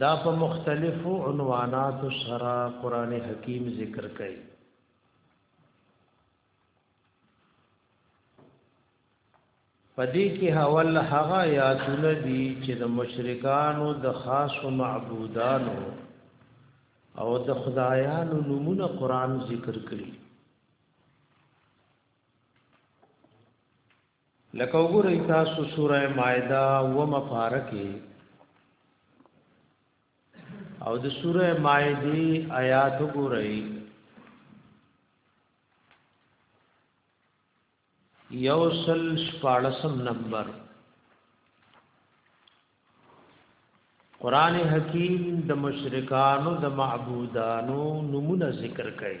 دا په مختلفو عنوانات سره قران حکیم ذکر کړي پدې کې حوال هغه یاتونه دي چې د مشرکانو د خاص معبودانو او د خدایانو نمونه قران ذکر کړي لکه وګورئ تاسو سوره مائده ومه پاره کې او د سوره مائده آیات وګورئ یوصل شپارسم نمبر قران حکیم د مشرکانو د معبودانو نمونه ذکر کړي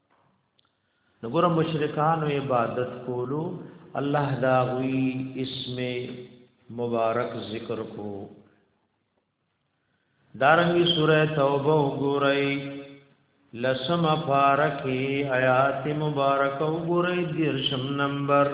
نګور مشرکانو عبادت کولو الله دا غوی اسم مبارک ذکر کو دارنګي سوره توبه وګورئ لسم فارکی آیات مبارک وګورئ دیرشم نمبر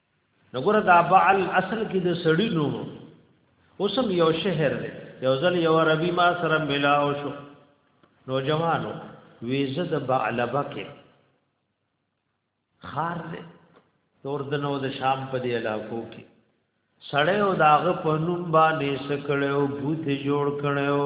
نګور دا بعل اصل کې د سړی نوم اوسم یو شهر دی یو ځل یو عربي ما سره ملاو شو نوجوانو ویزه د بعلبه کې خار دی تور د نو د شام په دی علاقو کې سړی او داغه په نوم باندې سکړیو بوت جوړ کړیو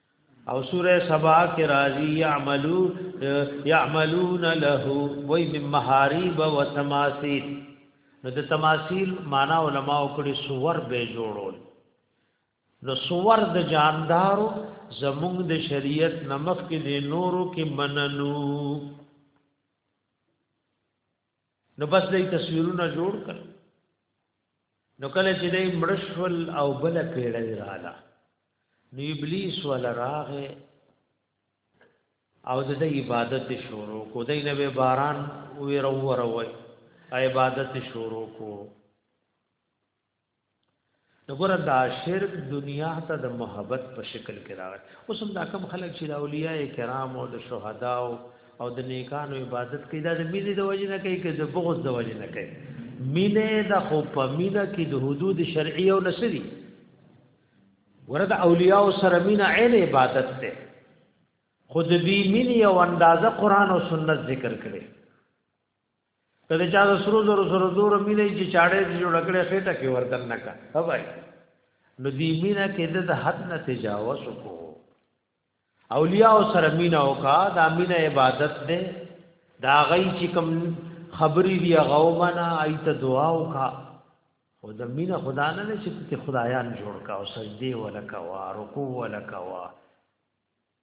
او سوره سبا کې راځي يعملو يعملون له وای من محاريب وتماثيل نو د تماثيل معنا علما او کړي سور به جوړول نو سور د جاندارو زمونږ د شریعت نمخ کې د نورو کې مننو نو بس دې تصویرونه جوړ کړ نو کله چې دې مرشول او بل پیړې رااله نو ابلیس ولا راغه او د عبادت شروع کو دې نه باران وی روروي عبادت شروع کو وګوره دا شرک دنیا ته د محبت په شکل کې راغی اوس هم دا کم خلک چې د اولیاء کرام او د شهدا او د نیکانو عبادت کوي دا د مینې د وجې نه کوي که د بغض د وجې نه کوي مینه د خو په مینه کې د حدود شرعي او نسري ورته اولیاء سره مینه عین عبادت ده خود بی مینه او اندازه قران او سنت ذکر کړي ته د چا د سرو زرو سره زور مینه چې چاړې دې جوړ کړې خېټه کې وردن نه کا هبای نو دې مینه کې د حد نه تجاوز کو اولیاء سره مینه وکا دا مینه عبادت دې دا غي چې کوم خبرې دی غومنا ایت دعا وکا او د مینه خدا نه چې ته خدایان جوړ کا او سجدي ولکوا رکوع ولکوا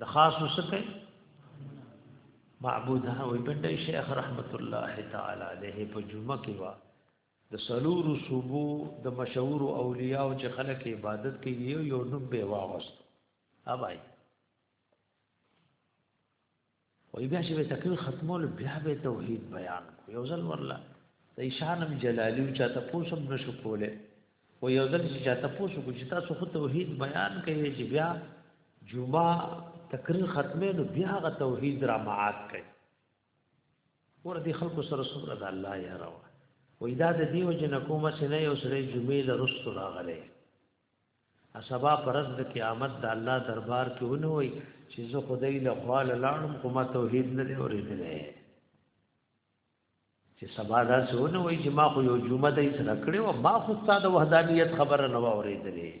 د خاص وسکه معبود ها وي بندي شیخ رحمت الله تعالی علیه په جمعه کې وا د سلور صوبو د مشهور اولیاء او چې خلک عبادت کوي یو نوم به واغست اوبای وای بیا چې تکبیر ختمول بیا به توحید بیان کو یو ځل ورلا د ایشانم جلالی او چاته پوسم نشو کوله و یو ځل چې چاته پوسو کو چې تاسو خو توحید بیان کوي چې بیا جمعه تکریر ختمه نو بیا غ توحید را معاد کوي ور دي خلکو سره سره د الله یا روا و ادا د دیو جن کومه سنه یو سره جمعه لرست راغله اسبا پرز د قیامت د الله دربار کې ونه وي چې زه خدای له خال لاړم کومه توحید نه دی اورېدلې چې سبا دا څونه وي چې ما خو یو جمعه دې سره کړې و ما خو ستاسو وحدانیت خبره نه اورېدلې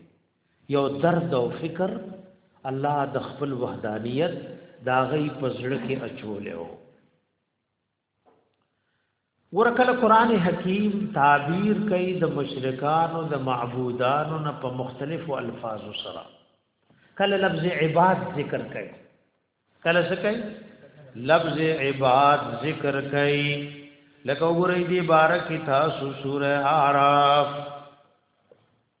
یو درد او فکر الله د خپل وحدانیت دا غي پزړه کې اچولیو ورکل قران حکیم تعبیر کوي د مشرکانو د معبودانو نه په مختلفو الفاظو سره کله لفظ عباد ذکر کوي کله څه کوي لفظ عباد ذکر کوي لکه وګورئ دی بارک تاسو سوره اعراف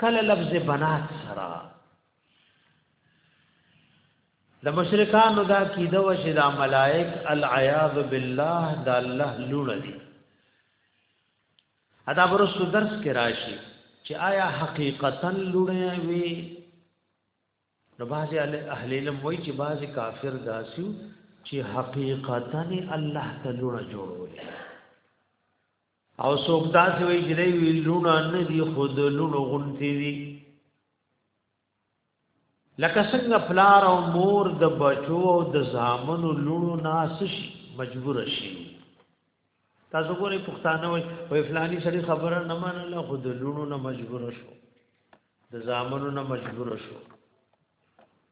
کله لفظ بنات سره د مشرکانو دا کیده و چې دا ملائک العیاذ بالله دا الله لونه دي ادا برسو درس کې راشي چې آیا حقیقتا لونه وي نو بعضی اهل علم وایي چې بعضی کافر داسیو چې حقیقتا الله تعالی جوړول او څوک داسې وي چې دی وی لونه نه دي خود لونو غونتی دي لکه څنګه پلار او مور د بچو او د زامنو لونو ناس شي مجبور شي تاسو ګورئ پښتانه وي وی فلانی سړي خبره نه منله خود لونو نه مجبور شو د زامنو نه مجبور شو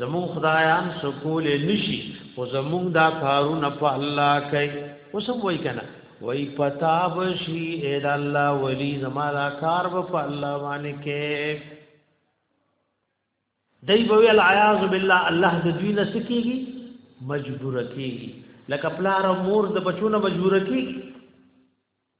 زمون خدایان سکول نشي او زمون دا کارونه په الله کوي اوس هم وای کنه وای پتا بشي اې د الله ولی زما دا کار په الله باندې کې دای بوی العیاذ بالله الله د دوی نه سکیږي مجبور کیږي لکه پلار مور د بچو نه مجبور کیږي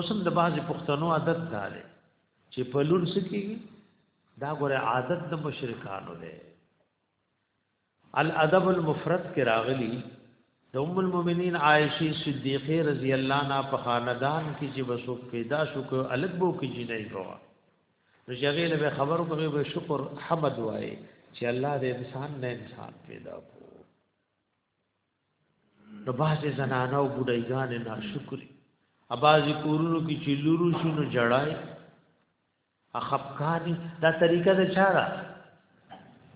اوسم د بعضې پښتنو عادت دا دی چې په لور سکی دا ګوره عادت د مشرکانو دی الادب المفرد کې راغلی د ام المؤمنین عائشه صدیقه رضی الله عنها په خاندان کې چې بسو پیدا شو کو الګ بو کې جنې بوا نو شغیل به خبرو کوي به شکر حمد وای چې الله دې انسان نه انسان پیدا کو نو بازي زنانه او بډایګانې ناشکري ابازي کورونو کې چې لورو شنو جړای اخفقانی دا طریقه د چاره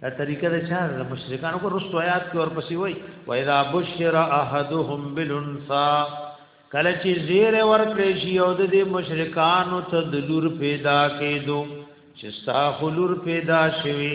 دا طریقه د چاره د مشرکانو کو رسو آیات کې ورپسې وای و اذا بشر احدهم بالانثى کله چې زیر ورکړې شي او د مشرکانو ته د لور پیدا کېدو چې ستا خلور پیدا شوی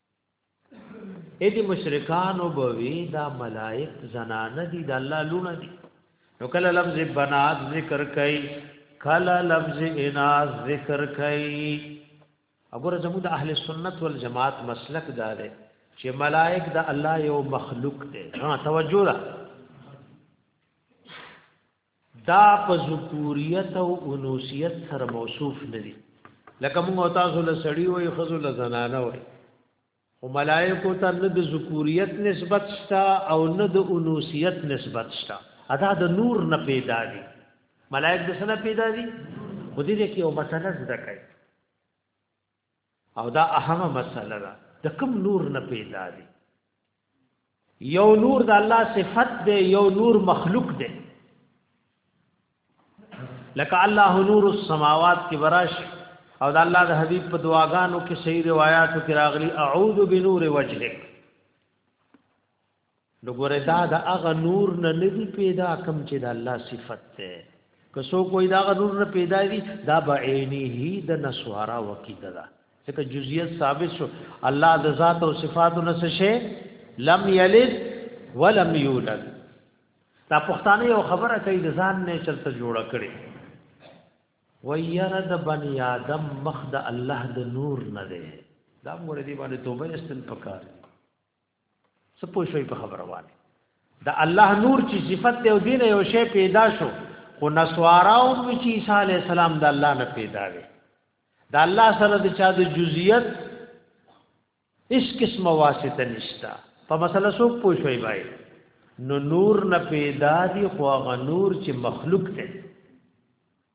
اې دې مشرکان وبوي دا ملائک زنانه دي د الله لونه دي نو کله لفظ بنات ذکر کئ کله لفظ اناث ذکر کئ وګوره زموږ د اهل سنت والجماعت مسلک دا دی چې ملائک د الله یو مخلوق دی ها توجه ده دا په ذکوریت او انوثیت سره موصوف نه دي لکه موږ تاسو له سړی وي خزو له زنانه وي او ملائکو ته نه د ذکوریت نسبت شتا او نه د انوثیت نسبت شتا ادا د نور نه پیدا دي ملائک د سره پیدا دي خو دې کې یو مسله زده کوي او دا اهمه مسله ده د کوم نور نه پیدا دي یو نور د الله صفت دی یو نور مخلوق دی لکه الله نور السماوات کې براش او د الله د حبیب په دعاګانو کې صحیح روایتو کې راغلي اعوذ بنور وجهک نو ګوره دا د هغه نور نه ندی پیدا کم چې د الله صفت ده که سو کوئی دا هغه نور نه پیدا وي دا به عینه د نسوارا وکیده ده ځکه جزئیات ثابت شو الله د ذات او صفات نه څه شي لم یلد ولم یولد دا پښتانه یو خبره کوي د ځان نه چرته جوړ کړي ویره د بنی آدم مخ د الله د نور نه ده دا موږ دې باندې توبه استن پکار دي څه پوه شوي په خبره باندې د الله نور چې صفت دی او دین یو شی پیدا شو خو نسوارا او چې عیسی علی السلام د الله نه پیدا وي د الله سره د چا د جزئیت هیڅ قسمه واسطه نشتا په مسله سو پوه شوي بای نو نور نه پیدا دي خو هغه نور چې مخلوق دی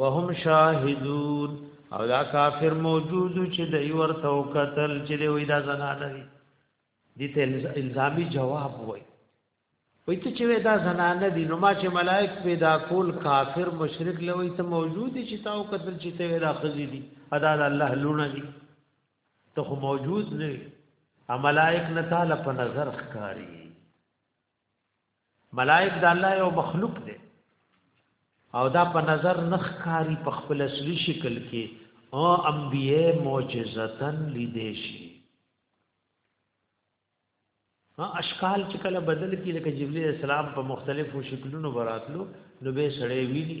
وهم شاهدون او دا کافر موجود چې د ایور تو قتل چې دی وې دا زنانه دي دي ته الزامي جواب وای وې ته چې وې دا زنانه دي نو ما چې ملائک پیدا کول کافر مشرک لوي ته موجود چې تاو قتل چې ته وې دا خزي دي ادا الله لونه دي ته خو موجود نه ا ملائک نه تعالی په نظر ښکاری ملائک د الله یو مخلوق دی او دا په نظر نخ کاری په خپل اصلي شکل کې او انبیاء معجزتن لیدې شي ها اشکال چې کله بدل کې لکه جبرئیل اسلام په مختلفو شکلونو براتلو نو به سړې ویلي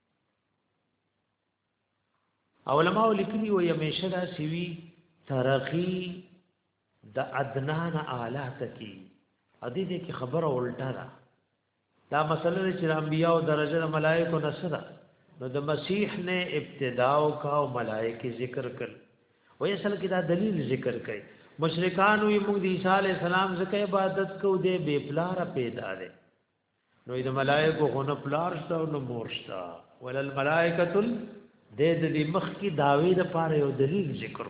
علماء لیکلي او یمیشه دا سوي ترخی د ادنان اعلی تکي ا دې دې کې خبره الټه ده دا مسله چې د انبیاء او درجه د ملائکو نسره نو د مسیح نه ابتدا او کا او ملائکه ذکر کړ او اصل کې دا دلیل ذکر کړي مشرکان وی موږ د عیسی علی السلام زکه عبادت کو دې بے پلار پیدا ده نو د ملائکو غو نه پلار شته او نه مور شته ول الملائکه د دې مخ کی داوی د پاره یو دلیل ذکر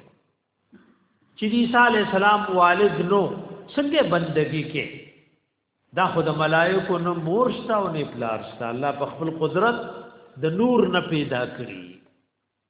چې عیسی علی السلام والد نو څنګه بندگی کې دا خود ملائکو نه مور شته او نه پلار شته الله په خپل قدرت د نور نه پیدا کړی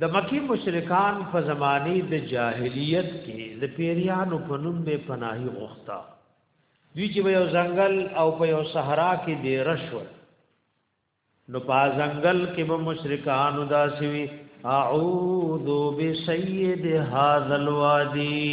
د مکی مشرکان په زمانه د جاهلیت کې د پیریانو په نوم به پناهي غوښتا دوی چې یو ځنګل او په یو صحرا کې دی رشو نو په ځنګل کې به مشرکان داسي وي اعوذ بسید هذا الوادی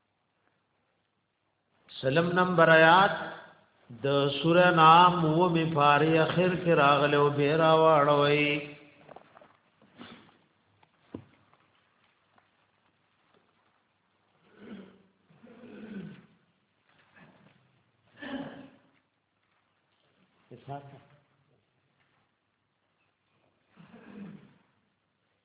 سلم نمبر آیات د سوره نام و می پاری اخر کې راغله او بیرا واړوي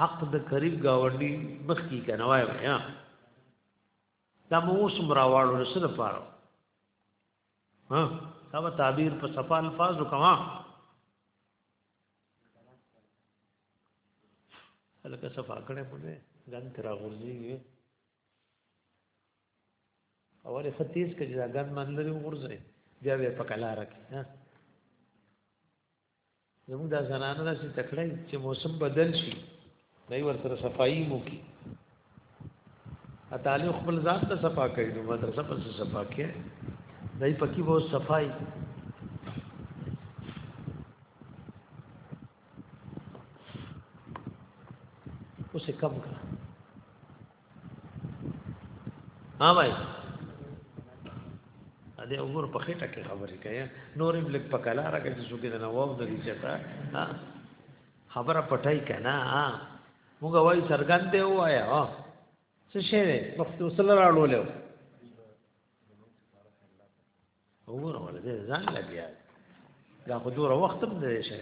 حق د قریب گاونډي مخ کی کنه وای یا دا مو سم راواړو لسه د پاره ها دا به تعبیر په صفه الفاظ وکما هلکه صفه کړه په دې ګن تر غورځي اول ختیس کې دا ګن من لري غورځي بیا به په کلا راکې ها زموږ دا زنانه داسې تکړه چې موسم بدل شي دای ورته صفائی مو کی اتاله خپل ځان ته صفا کوي نو مدرسه په صفا کې دای پکې وو صفائی اوسه کم کړه ها بھائی ا دې وګور په خټه کې خبرې کوي نورې بلک په کلا راګه چې څوک نه وو د دې چتا خبره پټای کنا موږ وای سرګان ته وایا ها څه شی دی وخت وصل راړو له وګور ولې ځان لګیا دا خو دوره وخت هم دی شي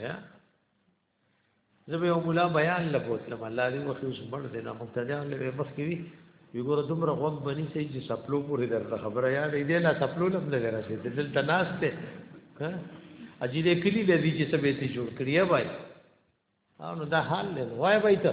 زبې او مولا بیان لبوتلم الله دې وخت اوس مړ دې نه مبتدیان له مخ کې وی وګوره دومره غوږ بنی سي چې سپلو پورې درته خبره یاد دې لا سپلو لم نه درسې دلته ناس ته ها اجي دې کلی لذي چې سبې ته جوړ کړی وای او نو دا حال له وای وای ته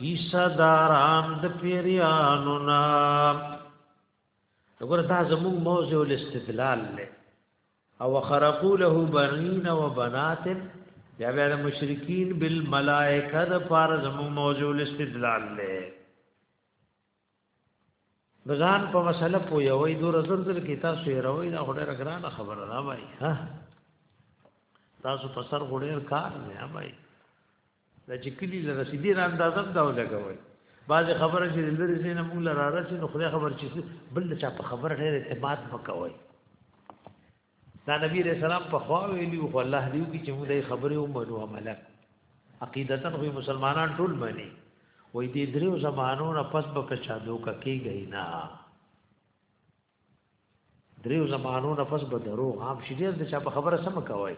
عیسی دارام د پیریانو نا وګوره دا زموږ موضوع الاستدلال له او خرقوا له بنین و بنات یا بیا د مشرکین بالملائکه د فار زموږ موضوع الاستدلال له بزان په مسله پوي وای دور زر زر کې تاسو یې راوي دا خوري رګرانه خبره را وای ها تاسو په سر غوړې کار نه وای دا چې کلی له رسیدي را اندازه دا ولګوي بعض خبره چې لری زین موږ را رسې نو خدای خبر چې بل چا په خبره ډېر اعتماد وکوي دا نبی رسول الله په خوا ویلی خو الله دیو کی چې موږ د خبرې ومنو عمله عقیدتا خو مسلمانان ټول مني وې دې درو زمانو نه پس به کچا دوکا کیږي نه درو زمانو نه پس به درو عام شریعت د چا په خبره سم کوي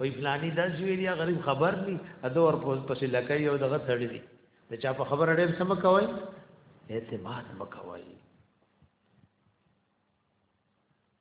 وې فلانی د زویریا غریب خبر ني اده ور پسې لکه یو دغه تړي دي د چا په خبره ډېر سم کوي اعتماد مکوي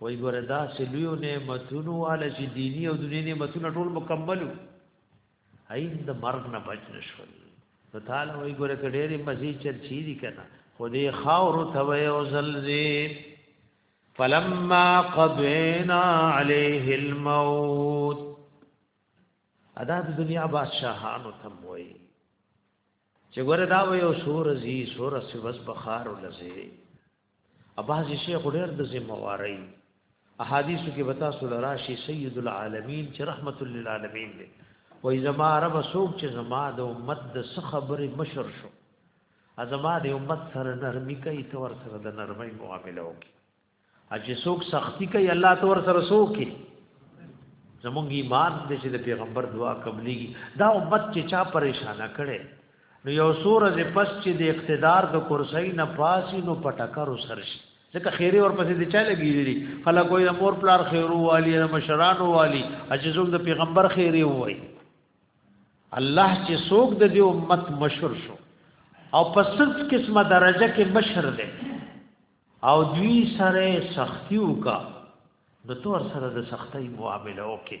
وای ګوره دا سلویو نعمتونو والا چې دینی او دنیا نعمتونه ټول مکملو عین د مرګ نه بچ نشول نو تعالی وای ګوره کډېری مزي چرچی دي کنه خو دې خاور ثوي او زلزي فلما قضينا عليه الموت ادا د دنیا بادشاہانو تم وای چې ګوره دا وای او سور زی سور سوس بخار ولزي اباظي شیخ ډېر د ذمہ واري احادیثو کې وتا صلی الله شي سید العالمین چې رحمت للعالمین دی وای زما رب سوک چې زما د امت د څه خبره مشر شو ازما د امت سره نرمي کوي تور سره د نرمۍ معامله وکي اجه سوک سختی کوي الله تور سره سوکي زمونږ ایمان دې چې د پیغمبر دعا قبليږي دا امت چې چا پریشانه کړي نو یو سور از پس چې د اقتدار د کرسۍ نه پاسي نو پټکر وسر شي ځکه خیره ور پسې د چا لګیږي خلک وایي مور پلار خیرو والی د مشرانو والی اجزوم د پیغمبر خیره وایي الله چې څوک د دې امت مشر شو او په څلت قسمه درجه کې مشر دی او دوی سره سختی وکا د تور سره د سختۍ معامله وکړي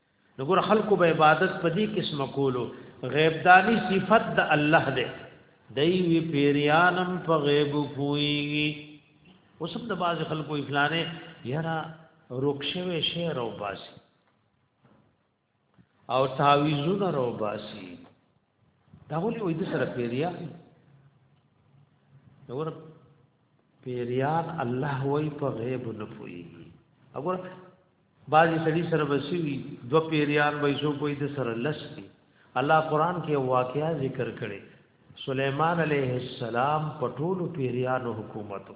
نو ګور خلکو به عبادت په دې قسم کولو غیب دانی صفت د الله دی دای وی پیریانم په غیب پویږي اوس د باز خلکو افلانه یرا رخصوي شی رو باسی او تعویذونه رو باسی دا ولې وې د سره پیریا نور پیریان الله وای په غیب نه پوي وګور بعضی سړي سره بسوي دو پیریان به شو کوئی د سره لستی الله قران کې واقعیا ذکر کړي سليمان عليه السلام په ټولو پیریانو حکومت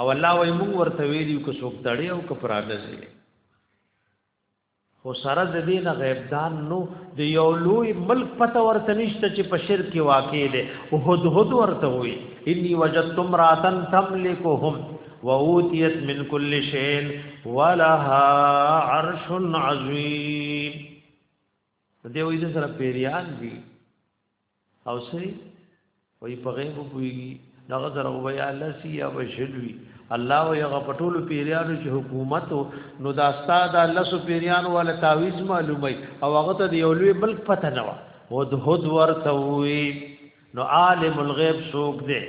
او الله وای موږ ورته ویلو کو څوک تړي او کو پراګځي خو سره د دې نه غیب دان نو د یو لوی ملک پته ورته نشته چې په شرک کې واقع دی او هد هد ورته وي انی وجدت امراتن تملکهم واوتیت من کل شین ولها عرش عظیم دیوې سره پیریان دي او سری وای په غیب پویږي دغه سره وای الله سی یا بشلوی الله وای هغه پټول پیریانو چې حکومت نو دا استاد الله سو پیریانو ول تعویز معلومه او هغه ته یو لوی ملک پته نه و هود هود ورته وی نو عالم الغیب سوق دی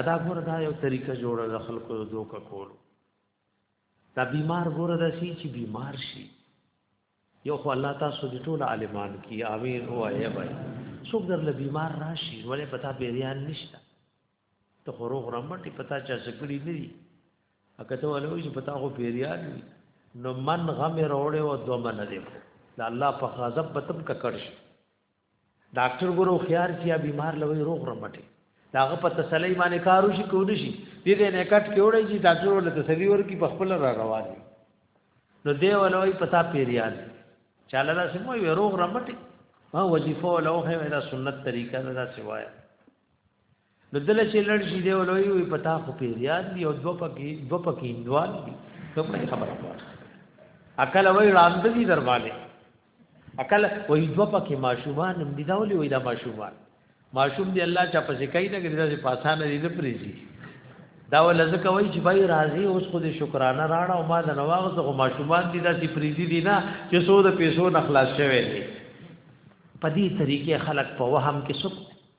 ادا ګور دا یو طریقه جوړه د خلکو دوکه کول دا بیمار ګور دا شي چې بیمار شي یو خو الله تاسو دې ټول عالمان کی امين وایې وای څوک در له بیمار راشي ولې پتا بیریان نشته ته خو روغ رمټي پتا چا سکړي نه دي اګه ته ولې وایي پتا خو بیریان دي نو من غم وروړې او دوه من دې دا الله په غضب بتم ککړ شي ډاکټر ګورو خيار سي بیمار لوي روغ رمټي داغه په تسلی باندې کارو شي کو دي شي دې دې نه کټ کې وړي چې ډاکټر ول تسلی ورکی په خپل را روان دي نو دی ولوي پتا پیریان چاله دا سمو وي روغ رمټي ما وظیفه ولوه دا سنت طریقه دا سوایا نو دله چې لړ شي دی ولوي وي پتا خو پیریان دی او دو پکې دو پکې اندوال دي نو په خبره وکړه اکل وای راند دي در باندې اکل وای دو پکې ماشومان هم دي دا ولي وای دا ماشومان ماشوم دی الله چا پسې کوي نه ګرځي چې پاسانه دي نه پریږي دا ول زکه وای چې بای راضي اوس خو دې شکرانه راړه او ما د نواغ زغه ماشومان دي دا چې پریږي دي نه چې سود پیسو نخلاص شوي دي په دې طریقې خلک په وهم کې سکو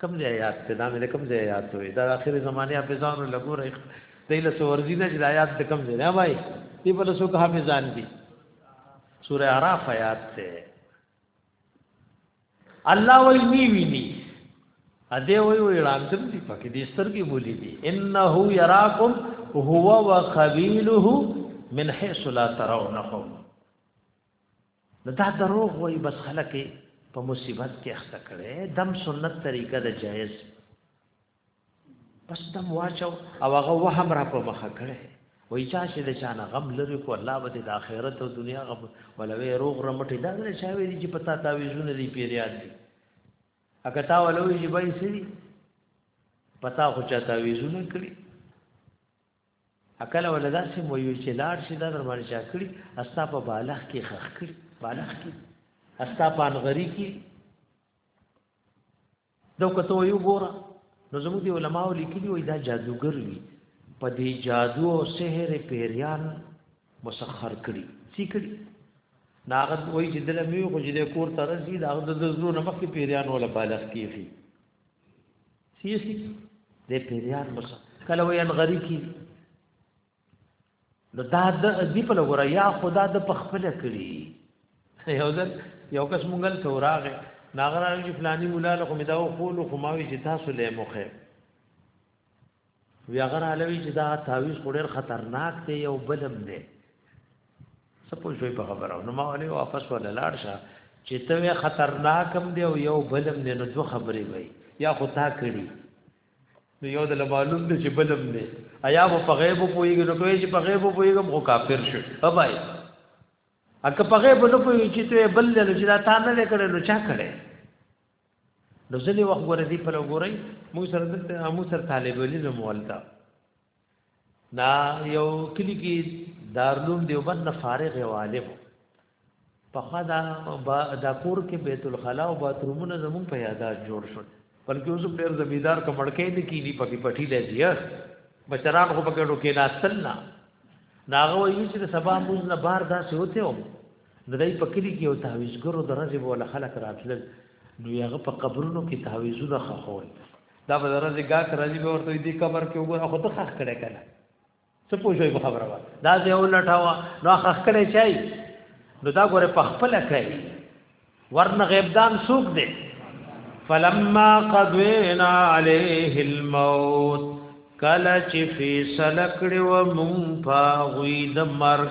کوم ځای یاد ته دا مې کوم ځای یاد وې دا اخر زمانه حافظانو لګور دی له سورځي نه چې آیات ته کوم ځای نه وای دی په لسو کې حافظان دي سوره اعراف آیات ته الله وی نی ویني ا دې وی وی لاندم دي پکې دې سترګې بولی دي انه یراکم هو وقبیله من حيث لا ترونهم نو دا دروغ وای بس خلک په مصیبت کې اخته کړي دم سنت طریقه ده جائز بس دم واچو او هغه وهم را په مخه کړي وای چا چې د چانه غم لري کو الله به د آخرت او دنیا غم ولوي روغ رمټي دا نه چا ویلي چې پتا تا ویزونه دی پیریاد دي اګه تا ولوي چې بای سری پتا خو چا تا ویزونه کړی اکل ولا داسې مو یو چې لاړ شي دا در باندې چا کړی استا په بالغ کې خخ کړی بالغ کې استا په انغری کې دا کته یو ګوره نو زموږ دی علماء لیکلي وي دا جادوګر وي په دې جادو او سحر پیریان مسخر کړی سی کړی ناغت وای چې دله میو خو جده کور ته رسی دا د زړه نمک پیریان ولا بالغ کیږي سیس دې پیریان بس کله وې ان غری کی نو دا د دې په لګور یا خدا د پخپل کړی یو ځل یو کس مونږل توراغه ناغرانو چې فلانی مولا له کوم دا خو خو ماوي چې تاسو له مخه وی هغه رالوي چې دا تعویز خو ډېر خطرناک دی او بلم دی سپو شوي په خبره نو ما ولې واپس ولا لاړ شه چې ته خطرناکم دی او یو بلم دی نو دوه خبرې وي یا خو تا کړی نو یو د معلوم دی چې بلم دی ایا مو په غیب پوېږي نو کوی چې په غیب پوېږم خو کافر شو هبای اګه په غیب نه پوېږي چې ته بل له چې دا تا نه کړې نو چا کړې نو ځلې وخت ګورې دی په لګورې موږ سره دلته موږ سره طالب علم ولتا دا یو کلی کې دارلوم دیوبند نه فارغ یو عالم په خوا دا دا کور کې بیت الخلا او باترومونه زمون په یاداش جوړ شول بلکې اوس هم ډېر زمیدار کمړکې نه کینی پکې پټی دی زیات بچران خو پکې ډوکې نه تلنا ناغه وایي چې سبا موږ نه بار داسې وته د دای په کلی کې یو تعویزګرو د رزې بوله خلک راتلل نو یغه په قبرونو کې تعویزونه خخول دا به رزې ګاک رزې به ورته دې قبر کې وګوره خو ته خخ کړه کړه څه پوښوي په خبره وای دا زه یو لټاوه نو خخ کړه چای نو دا ګوره په خپل کوي ورنه غیبدان سوق دی فلما قضینا علیه الموت کله چې فیصله کړو مونږ پاغوی د مرګ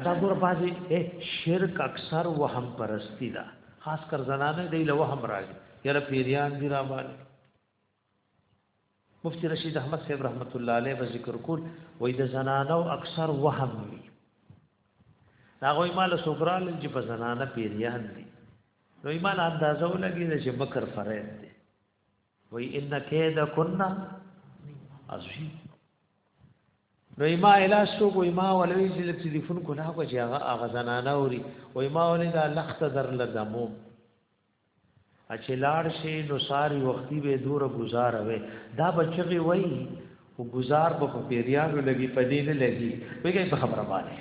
ادا ګور بازي اے شرک اکثر وهم پرستی دا خاص کر زنانه دی له وهم راځي یره پیریان دی را باندې مفتی رشید احمد صاحب رحمت الله علیه به ذکر کول وای د زنانو اکثر وهم وی هغه مال سوګرال چې په زنانه پیریان دي نو ایمان اندازو لګی چې مکر فرید دی وی ان کید کنا عظیم نو ما اله سو کو ما ولوی چې تلیفون کو نه کو چې هغه هغه زنانه اوري و ما ولې دا لخت در لدمو اچلار شي نو ساری وختي به دور گزار وي دا بچي وای او گزار په پیریانو لګي پدې نه لګي ویګي په خبره باندې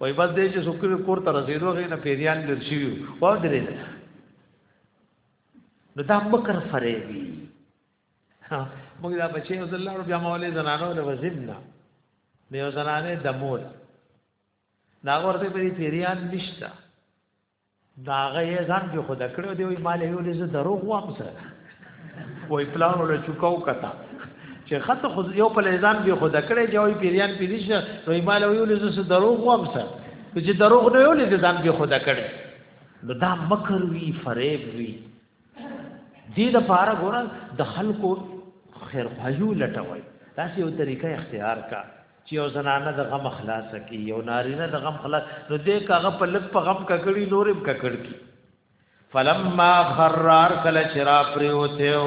وای بس دې چې څوک کور ته رسیدو غي نه پیریان لرشي و درې نو دا مکر فریبی موږ دا بچي او الله رب جماله زنانو له وزمنا نو یو زنانه د مول دا ورته په پیریان نشتا دا غي ځان جو خود کړو دی وی مال یو لز دروغ وام سره وای پلان له چوکاو کتا چې خط خو یو په لزان به خود کړی چې وی پیریان پیریش نو مال یو لز دروغ وام سره چې دروغ نه یو لز ځان به خود کړی نو دا مکر وی فریب وی دې د پاره ګور د خلکو خیر خوایو لټوي دا یو طریقه اختیار کا چې یو زنانه د غم خلاص کی یو نارینه د غم خلاص نو دې کاغه په لک په غم ککړی نورم ککړ کی فلما خرار کله چرا پریوتیو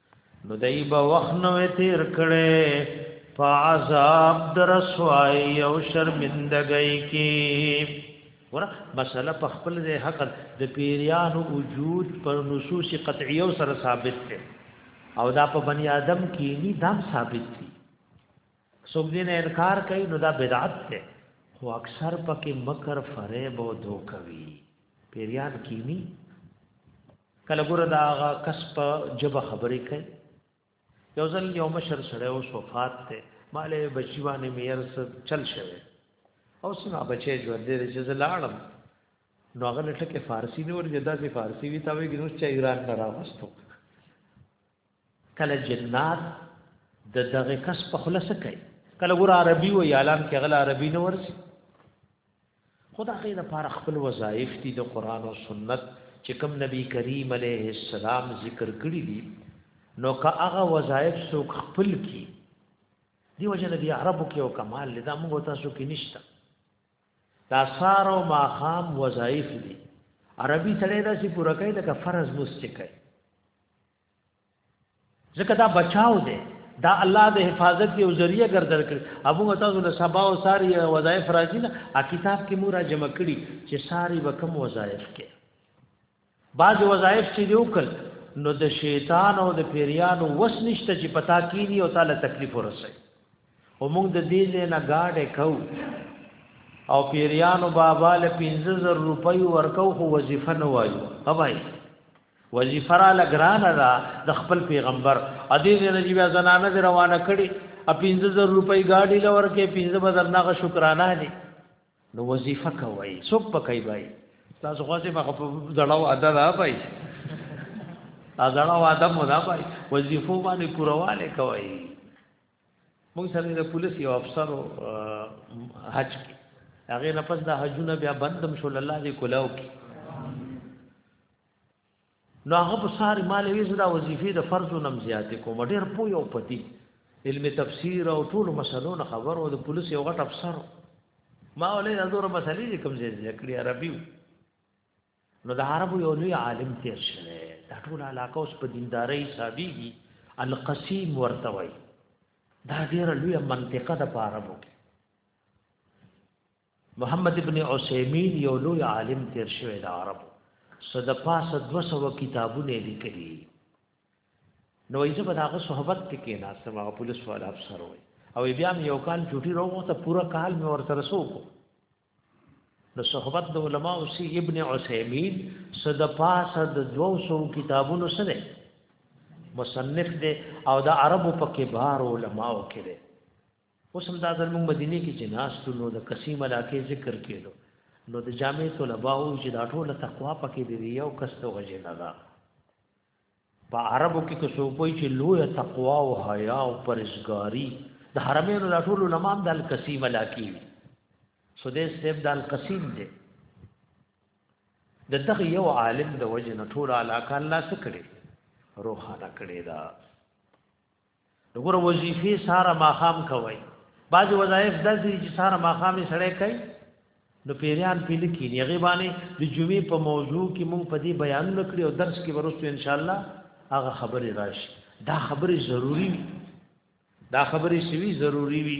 نو دای به وخت نو تیر کړي په عذاب درسوای او شرمندګۍ کې ور مسله په خپل ځای حق د پیریانو وجود پر نصوص قطعیه سره ثابت دی او دا په بنی آدم کې ني دام ثابت دي څوک دین انکار کوي نو دا بدعت ده خو اکثر پکې مکر فریب او دوکوي پیریان کینی کله ګوره دا هغه کس په جبه خبرې کوي یو ځل یو مشر سره او وفات ته مالې بچی باندې مېر سره چل شوی او سما بچی ژوند دې چې زلاړم نو هغه لټکه فارسی نه ورګه داسې فارسی وی تا وی ګنوس چې ایران نه راوستو کله جنات د دغه کس په خلاص کوي کله ګور عربي و یالان کې غل عربي نه ورسي خدا غي د پاره خپل وظایف دي د قران او سنت چې کوم نبی کریم علیه السلام ذکر کړی دي نو که هغه وظایف څوک خپل کی دی وجنه دی عربو کې او کمال لدا موږ تاسو کې نشته دا سار او ماخام وظایف دي عربي سره دا چې پوره کوي لکه فرض مست کوي ځکه دا بچاو دی دا الله د حفاظت یو ذریعہ ګرځل کړ ابو متازو له سبا او ساری وظایف راځي نه ا کتاب کې مورا جمع کړي چې ساری وکم وظایف کې بعض وظایف چې یو کړ نو د شیطان او د پیریانو وس نشته چې پتا کینی او تعالی تکلیف ورسي او موږ د دې نه گاډه کو او پیریانو بابا له 15000 روپۍ ورکو خو وظیفه نه وایو هواي وظیفه را لګرانه ده د خپل پیغمبر ا دې دې نجیب زنانه دې روانه کړي ا 15000 روپۍ گاډي لور کې 15 بدر نه شکرانه دي نو وظیفه کوي څوک پکای بای تاسو خو ځما په دړاو ادا را بای ا دړاو ادا مو را بای وظیفو باندې پرواله کوي موږ سره د پولیس یو افسر حج کې هغه نه پس د حجونه بیا بندم شول الله دې کولاو کې نو هغه په ساري مال وی زدا وظیفه د فرض نم زیاتې کوم ډیر پو یو پتی علم تفسیر او ټول مسلو نه خبر او د پولیس یو غټ افسر ما ولې د دوره مسلې دې کوم ځای ذکرې عربي نو د عربو یو لوی عالم تیر شوی دا ټول علاقه اوس په دینداري حسابيږي القسیم ورته وای دا ډیر لوی منطقه د عربو کې محمد ابن عثیمین یو لوی عالم تیر شوی د عرب صد پاس 200 کتابونه لیکلي نو ایزه په داغه صحبت کې کې ناس ما پولیس والا افسر وي او بیا مې یو کال چټي روغو ته پورا کال مې ورته رسو کو نو صحبت د علما او سی ابن عثیمین صد پاس 200 کتابونو سره مصنف دی او د عربو په کبار علماو کې دی اوس هم دا ځل موږ مدینه کې چې ناستو نو د قسیم علاقې ذکر کېدو نو د جامع طلباو چې دا ټول تقوا پکې دی یو کس ته وجه نه ده په عربو کې که څوک وایي چې لوی تقوا او حیا او پرهیزګاری د حرمینو د ټول علماء د القسیم علاقې سودیس صاحب د القسیم دی د دغه یو عالم د وجه نه ټول علاقه الله سکړي روحانه کړي دا وګوره وظیفه ساره ماخام کوي بعض وظایف داسې چې ساره ماخامې سړی کوي نو پیریان پیل کې نه غیبانه د جمعې په موضوع کې مونږ په دې بیان نکړي او درس کې ورسو ان شاء الله هغه خبرې راشي دا خبرې ضروری وي دا خبرې شوي ضروری وي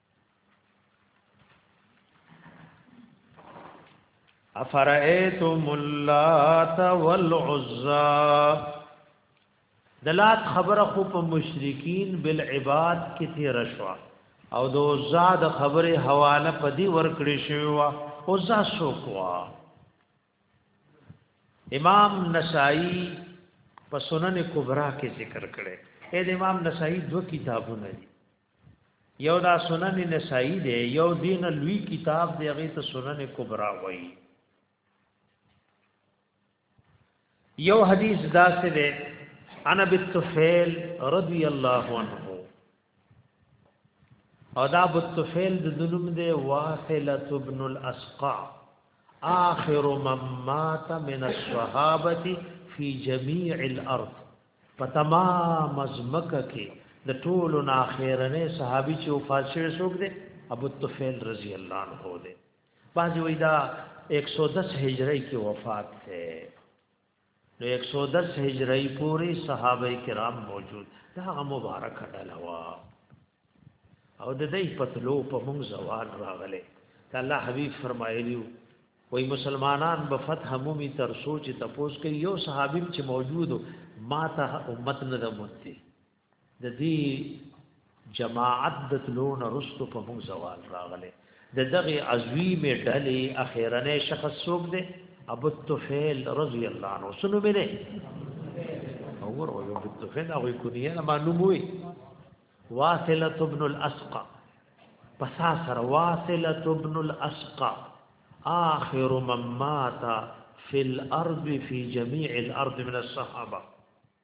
افرئیتم اللات والعزا دلات خبره خو په مشرکین بالعباد کې تیر شوا او د عزا د خبره حواله په دی ورکړې شوی وا عزا سو کوا امام نسائی په سنن کبرا کې ذکر کړي اې د امام نسائی دو کتابونه دي یو دا سنن نسائی دی یو دین لوی کتاب دی هغه ته سنن کبرا وایي یو حدیث دا سره دی انا بالطفیل رضی الله عنه او دا ابو الطفیل د دنوم دی واصله ابن الاسقع اخر من مات من الصحابه فی جميع الارض په تمام ازمکه کې د ټولو نه اخیرنه صحابي چې وفات شوی څوک دی ابو الطفیل رضی الله عنه دی باندې وای دا 110 هجری کې وفات ده نو 110 هجری پوری صحابه کرام موجود دا هغه مبارک ډله وا او د دې پتلو په مونږ زوال راغله ته الله حبیب فرمایلی وای مسلمانان به فتح مومي تر سوچ تپوس کې یو صحابي چې موجود ما ته امت نه دموتي د دې جماعت د تلو نه رستو په موږ زوال راغله د دغه عظیم ډلې اخیرنې شخص څوک دی ابو الطفیل رضی الله عنه سنو مې نه اور او ابو الطفیل هغه کونیه نه معلوم وي واصله ابن الاسقا پسا سره واصله ابن الاسقا اخر من مات فی الارض فی جميع الارض من الصحابه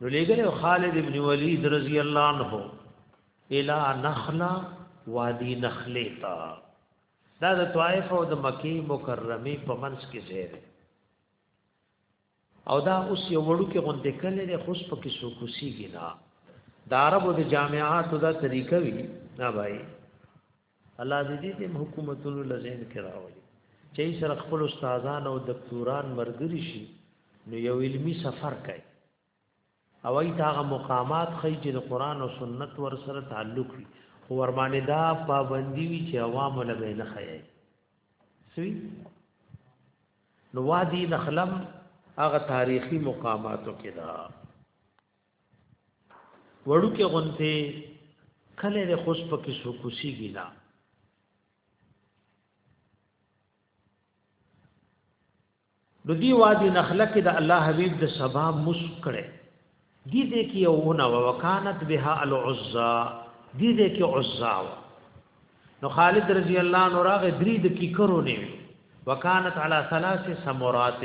نو لګره خالد ابن ولید رضی الله عنه الا نخلا وادی نخلی تا دا د طائف او د مکی مکرمه په منځ کې ځای او دا اوس یو وړو کې غونډه کړي د خوش په کې سوکوسی ګنا د عربو د جامعاتو دا طریقه وی نه بھائی الله دې دې د حکومتونو لزین کې راولي چې سره خپل استادان او دکتوران مرګري شي نو یو علمی سفر کوي او ای تاغه مقامات خی چې د قران او سنت ور سره تعلق وي خو ور باندې دا پابندي وي چې عوام له به نه خایي سوي نو وادي نخلم هغه تاریخي مقاماتو کې دا وړو کې غونته کله د خوش پکې سو کوسی ګینا د دې وادي نخله کې د الله حبيب د سبا مسک کړي دې دې کې یو ونه وکانت بها العزا دې دې کې عزا و نو خالد رضی الله عنه راغ درې د کې کرو نه وکانت علی ثلاث سمرات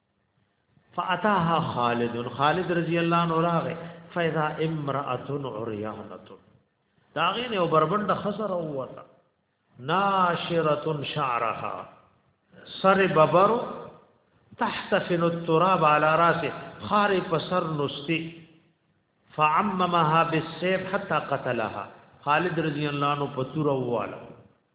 فاتاها خالد خالد رضی الله عنه راغه فاذا امراه عريانه داغه نه بربند خسر اوتا ناشره شعرها سر ببر تحت فن التراب على راسه خار پسر نستی فعممها بالسيف حتى قتلها خالد رضی الله عنه پتور واله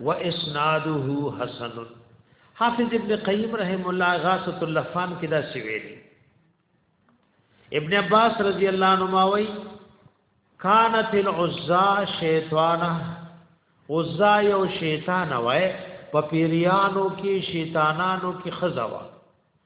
و اسناده حسن حافظ ابن قیم رحم الله غاثۃ اللفان کې دا سویلی ابن عباس رضی الله عنهما وی کانت العزا شیطانه عزا یو شیطان وای په پیریانو کې شیطانانو کې خزوا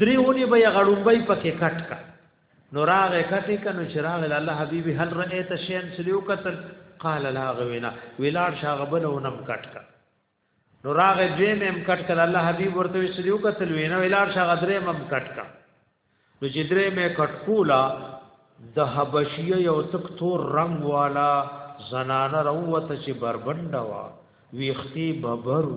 درې اونې به یې غړومبی پکې کټ کا نو راغې کټې کنو چې راغې الله حبیبي هل رأې ته شین سلیو قتل قال لا غوینا ویلاړ شاغبل اونم کټ کا نو راغې دې مم کټ کړه الله حبیب ورته وسلیو قتل وینا ویلاړ شاغدرې مم کټ کا نو چې درې مې کټ کولا د حبشیه یو تک تور رنگ والا زنانه روته چې بربنده وا ویختی ببرو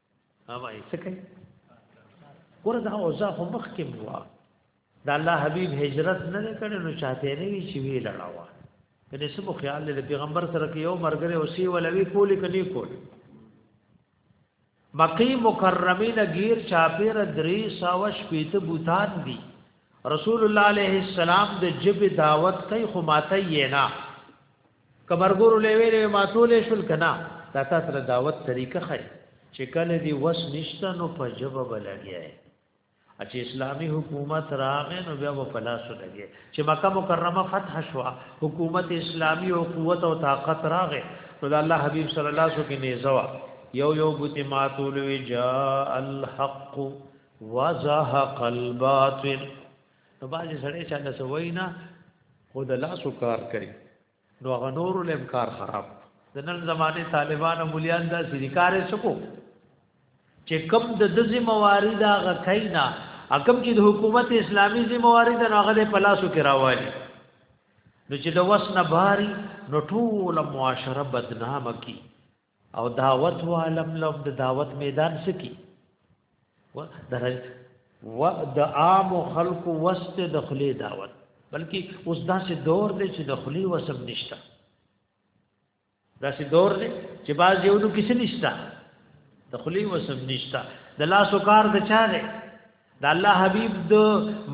هغه یې څه کوي وردا او زه هم مخ کې موا د الله حبيب هجرت نه کړي نو چاته نه وی چې وی لړاوه یعنی سب خیال له پیغمبر سره کې یو مرګره او سی ولوي کولی کني کولی مکی مکرمه لګیر چاپیر درې ساو شپېته بوتان دي رسول الله عليه السلام د جب دعوت کوي خو ماته یې نه که مرګورو لوي لوي ماتولې شول کنا دا تاسو له دعوت طریقه خای چې کله دی وس نشته نو په جبه بلګي چې اسلامی حکومت راغې نو بیا په لاس لګي چې مکه مکرمه فتح شو حکومت اسلامی او قوت او طاقت راغې نو د الله حبیب صلی الله علیه وسلم نه زوا یو یو بوت ماتول جاء الحق وزهق الباطل نو باز سړی چا د سوي نه خو د لاسو کار کوي نو هغه نور لم کار خراب د نن زمانه طالبان او مليان دا سریکارې سکو چې کم د د ذمہواری دا غکینا اکم چې د حکومت اسلامی ذمہواری دا هغه په لاسو کې راوالي نو چې د وسنه باری نو ټول معاشره بدنامه کی او دعوت والم لوم د دعوت میدان سکی و درج و د عام خلق وست د خلی دعوت بلکې اوس داسې دور دی چې د خلی وسم نشته داسې دور دی چې باز یو نو کس نشته د خلی وسم نشته د لاسو کار د چا دی د الله حبیب د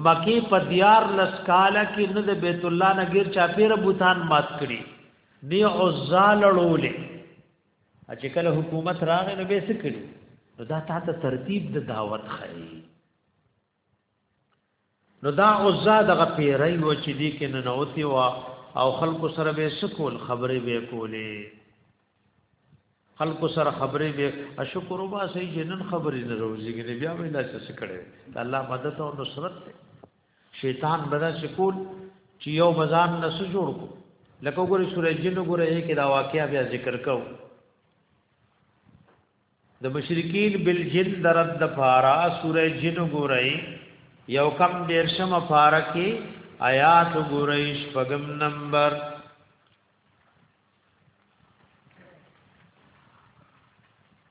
مکی په دیار لسکاله کې نه د بیت الله نه غیر چا پیر بوتان مات کړي دی عزا لړولې چې کله حکومت راغی نو به څه کړي نو دا تا ته ترتیب د دعوت خري نو دا عزا دغه پیرای و چې دی کې ننوتی و او خلکو سره به سکول خبرې به کولې خلکو سره خبرې به اشکر وبا سي جنن خبرې نه روزيږي بیا به لا څه کړي الله مدد او نصرت شیطان بدا سکول چې یو بازار نه سو جوړ کو لکه ګوري سورې جن ګورې کې دا واقعیا بیا ذکر کو د مشرکین بالجن درد د فارا سورې جن ګورې یو کم ډیر شمه فارا کې آیات ګورې شپږم نمبر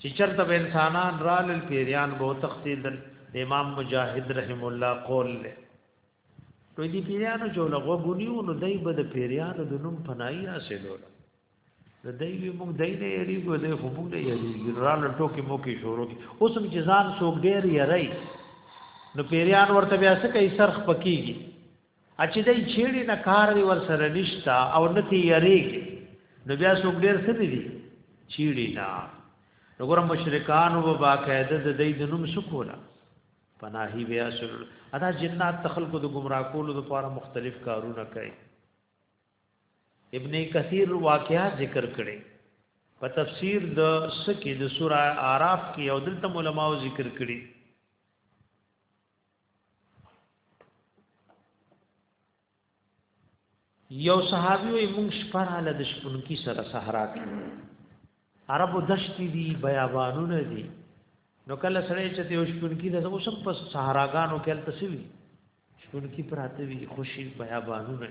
چې چرته به انسانان رال پیریان به تختیدل امام مجاهد رحم الله قول له دوی دی پیریانو جو لغو غنیو نو دای به د پیریانو د نوم پنای حاصلول د دای وی موږ دای نه یری ګو دای خو موږ نه یری رال ټوکی مو کې شروع کی اوس هم جزان سوګ ډیر یری نو پیریان ورته بیا څه کوي سرخ پکېږي اچې دای چیړې نه کار دی ور سره نشتا او نه تی یریږي نو بیا څوک ډیر څه دي چیړې نه وګوره مشرکان او باقاعده د دې د نوم سکولا پناهي بیا سر ادا جنات تخلق د گمراه کولو لپاره مختلف کارونه کوي ابن کثیر واقعا ذکر کړي په تفسیر د سکه د سوره আরাف کې او دلته علماو ذکر کړي یو صحابي وي مونږ شپره له دشپونکی سره صحرا کې عربو دشتي دي بیابانونه دي نو کله سره چې ته شپونکی د اوس په صحراګانو کې تلته سوي شپونکی پراته وي خوشي بیابانونه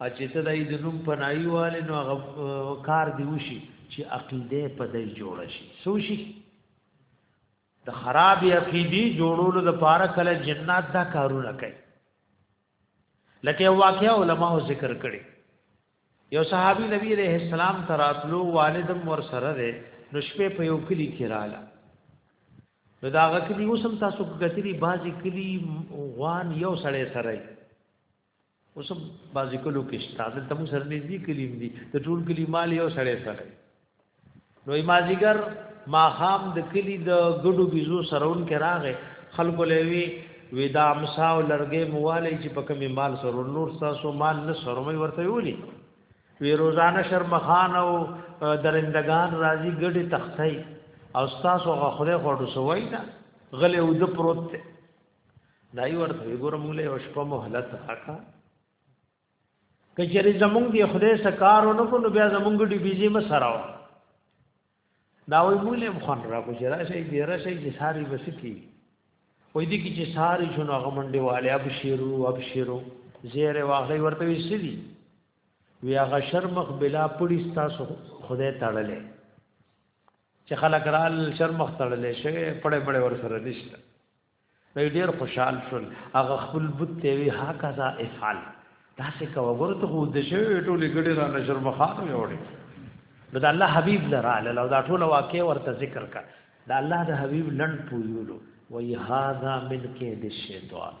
چې ته دای د نوم پنای والے نو هغه کار دی وشي چې عقیده په دای جوړ شي سوشي د خراب عقیدی جوړولو د پاره کله جنات دا کارونه کوي لکه واقعا علماء ذکر کړي یو صحابي نبی عليه السلام تراتلو والدم ور سره ده نو شپې په یو کلی کې رااله نو دا غکلی اوسم تاسو کتلی بازي کلی غوان یو سړی سره اوس بعضی کلو کې شته دلته مو سره نږدې کلیم دي د ټول کلی مال یو سړی سره نو مازیګر ما خام د کلی د ګډو بيزو سرون کې راغې خلکو لوي ودا مسا او لرګې مواله چې په کمی مال سره نور تاسو مال نه سرمې ورته ویلي وی روزانه شرمخان او درندگان راځي ګډي تختای او تاسو غخره خورو سوي نه غلې او د پروت دای ورته وګور موږ له شپه مهلت راکا کچری زمونږ دی خدای سکارو نو کو نو بیا زمونږ دی بيزي ما سراو دا وی موږ له مخن را کو چې راشي دی راشي چې ساری بسکی وې دي کې چې ساری شنو هغه منډي والي اب شیرو اب شیرو زیره واغې ورته وی سړي وی هغه شرمخ بلا پړی تاسو خدای تړلې چې خلک رال شرمخ تړلې شوی پړې پړې ور سره نشته دی ډیر خوشحال شول هغه خپل بت ته وی هاکذا افعل دا څه کا وګورته خو د شوی ټوله ګډه را نشر مخاطب وړي نو د الله حبیب لره لاله دا ټوله واقع ورته ذکر کا د الله د حبیب لن پویولو وی هاذا من کې د شیطان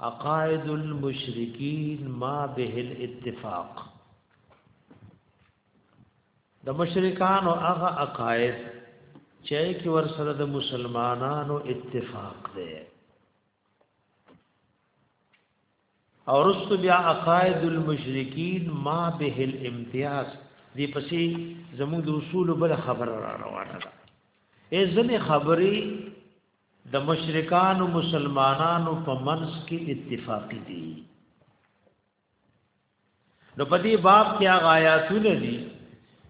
عقائد المشرکین ما به الاتفاق د مشرکان او هغه عقائد چې کی ور سره د مسلمانانو اتفاق دی او رسو بیا عقائد المشرکین ما به الامتیاز دی پسې زموږ د اصول بل خبره را روانه ده ای ځنې خبرې د مشرکانو مسلمانانو په منس کې اتفاقی دي نو په دې باب کې هغه آیاتونه دي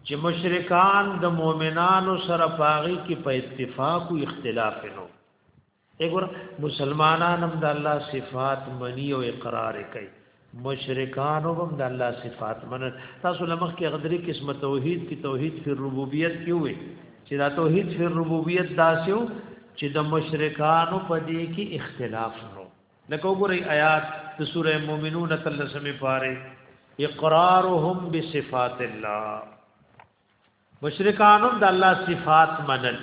چې مشرکان د مؤمنانو سره پاغي کې په اتفاق او اختلاف نو وګور مسلمانان هم د الله صفات مني او اقرار کوي مشرکان هم د الله صفات منل تاسو لمخ کې غدري قسمه توحید کې توحید فی ربوبیت کې وي چې دا توحید فی ربوبیت داسیو چې د مشرکانو په دې کې اختلاف نو لکه وګورئ آیات د سوره مومنون تلسمه پاره اقرارهم بصفات الله مشرکانو د الله صفات منل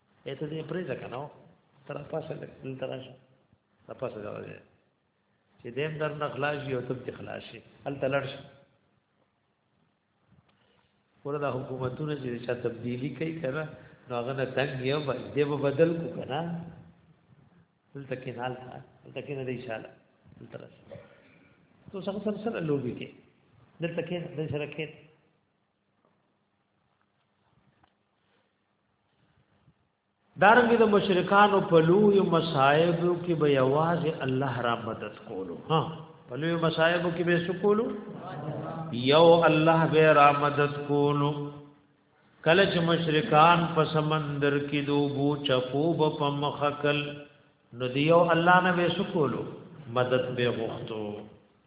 اته دې پرې ځکه نو تر پاسه لکه تر راشه تر پاسه راځي چې دیم در نه خلاص یو تب ته خلاص شي ال تلړ شي وردا حکومتونه چې چا تبدیلی کوي کنه نو هغه نه تنگ یو دې په بدل کو کنه دلته کې حال دلته کې نه دی شاله دلته راځي تو څنګه سره لوبي کې دلته کې د سره کې دارنګه د مشرکانو په لوی مصائب کې به یواز الله را مدد کولو ها په لوی مصائب کې به سکولو یو الله به را مدد کولو کله چې مشرکان په سمندر کې دوبو چپوب په مخکل نو دیو الله نه به سکولو مدد به غوښتو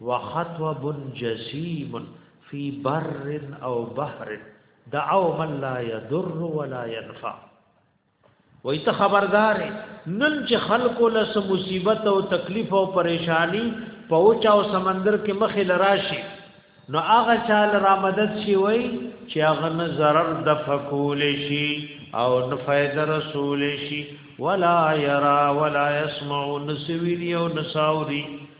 وخطوب جسيم في بر او بحر دعو من لا يضر ولا ينفع وای ته خبردار نن چې خلکو له مصیبت او تکلیف او پریشانی په اوچا او سمندر کې مخې لراشي نو هغه چال را مدد شي وای چې هغه نه zarar د فقول شي او نه فائدہ رسول شي ولا يرى ولا يسمع نسوي او نساوري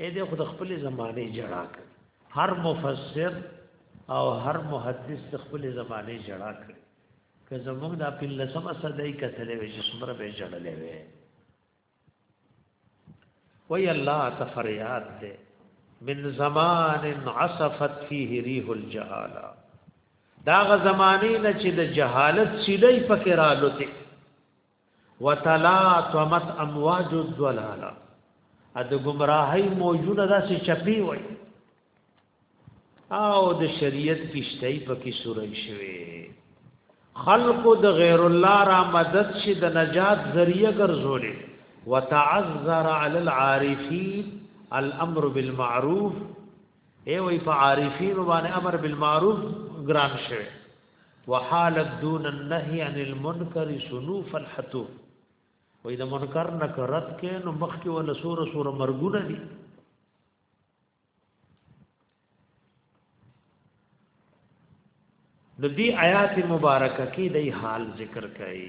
اې دې خود خپل زمانه جړا کړ هر مفسر او هر محدث خپل زمانه جړا کړ که زموږ د خپل لسمه صدای کتلې وي چې څومره به جړلې وي وی الله تفریات دې من زمان عصفت فيه ريح الجهاله دا غ زمانه نه چې د جهالت سیلې پکې رالوته وتلاطمت امواج الضلاله ا د گمراهی موجونه داسې چپی وای او د شریعت کیشته پکې سورې شوی خلق د غیر الله را مدد شي د نجات ذریعہ ګرځولې وتعذر علی العارفین الامر بالمعروف ای وی په عارفین باندې امر بالمعروف ګران شوی وحالت دون النهي عن المنکر سنوف الحتو وې د منکر نه کرت کې نو مخ کې ول سور سور مرګونه دي د دې آیات مبارکه کې د حال ذکر کړي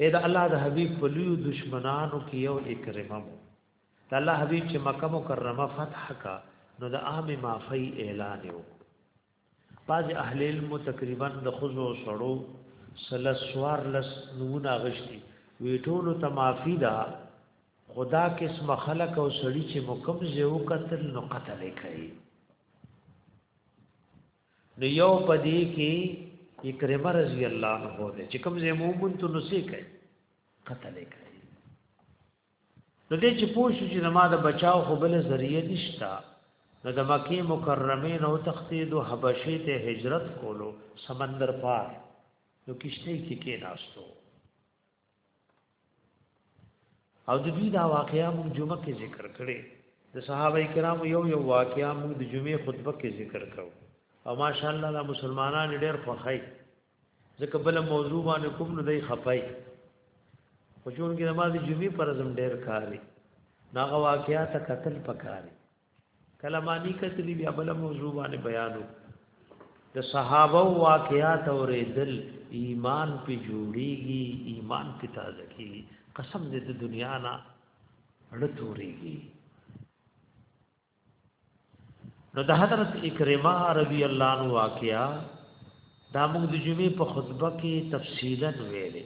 اې د الله د حبيب په لوی دشمنانو کې یو اکرمه مو د الله حبيب چې مکه مکرمه فتح کا نو د عام معافی اعلان یو باز اهل علم تقریبا د خزو سړو سلس سوار لس نمونه غشتي وی ټولو ته معافی دا خدا قسم خلق او سړی چې مکم زیو قتل نو قتل کوي نو یو پدی کی اکرمه رضی الله عنه ده چې کوم زه مومن ته نسی کوي قتل کوي نو دې چې پوښ چې زما د بچاو خو بل ذریعہ نشتا نو د مکی مکرمه نو تختید حبشی ته هجرت کولو سمندر پار نو کشته کې کې ناستو او د دوی دا واقعیا موږ جمعه کې ذکر کړي د صحابه کرامو یو یو واقعیا موږ د جمعې خطبه کې ذکر کړو او ماشاءالله دا مسلمانان ډېر خوښي ځکه بل موضوع باندې کوم نه دی خپای خو چون کې نماز جمعې پر زم ډېر کاری ناغه واقعیا ته قتل پکاري کله معنی کتلی بیا بل موضوع باندې بیانو د صحابه واقعات اوریدل ایمان په جوړیږي ایمان په تازه کیږي قسم دې د دنیا نه اړتوريږي نو د حضرت اکرمه رضی الله عنه واقعا دا موږ د جمعې په خطبه کې تفصیلا ویلې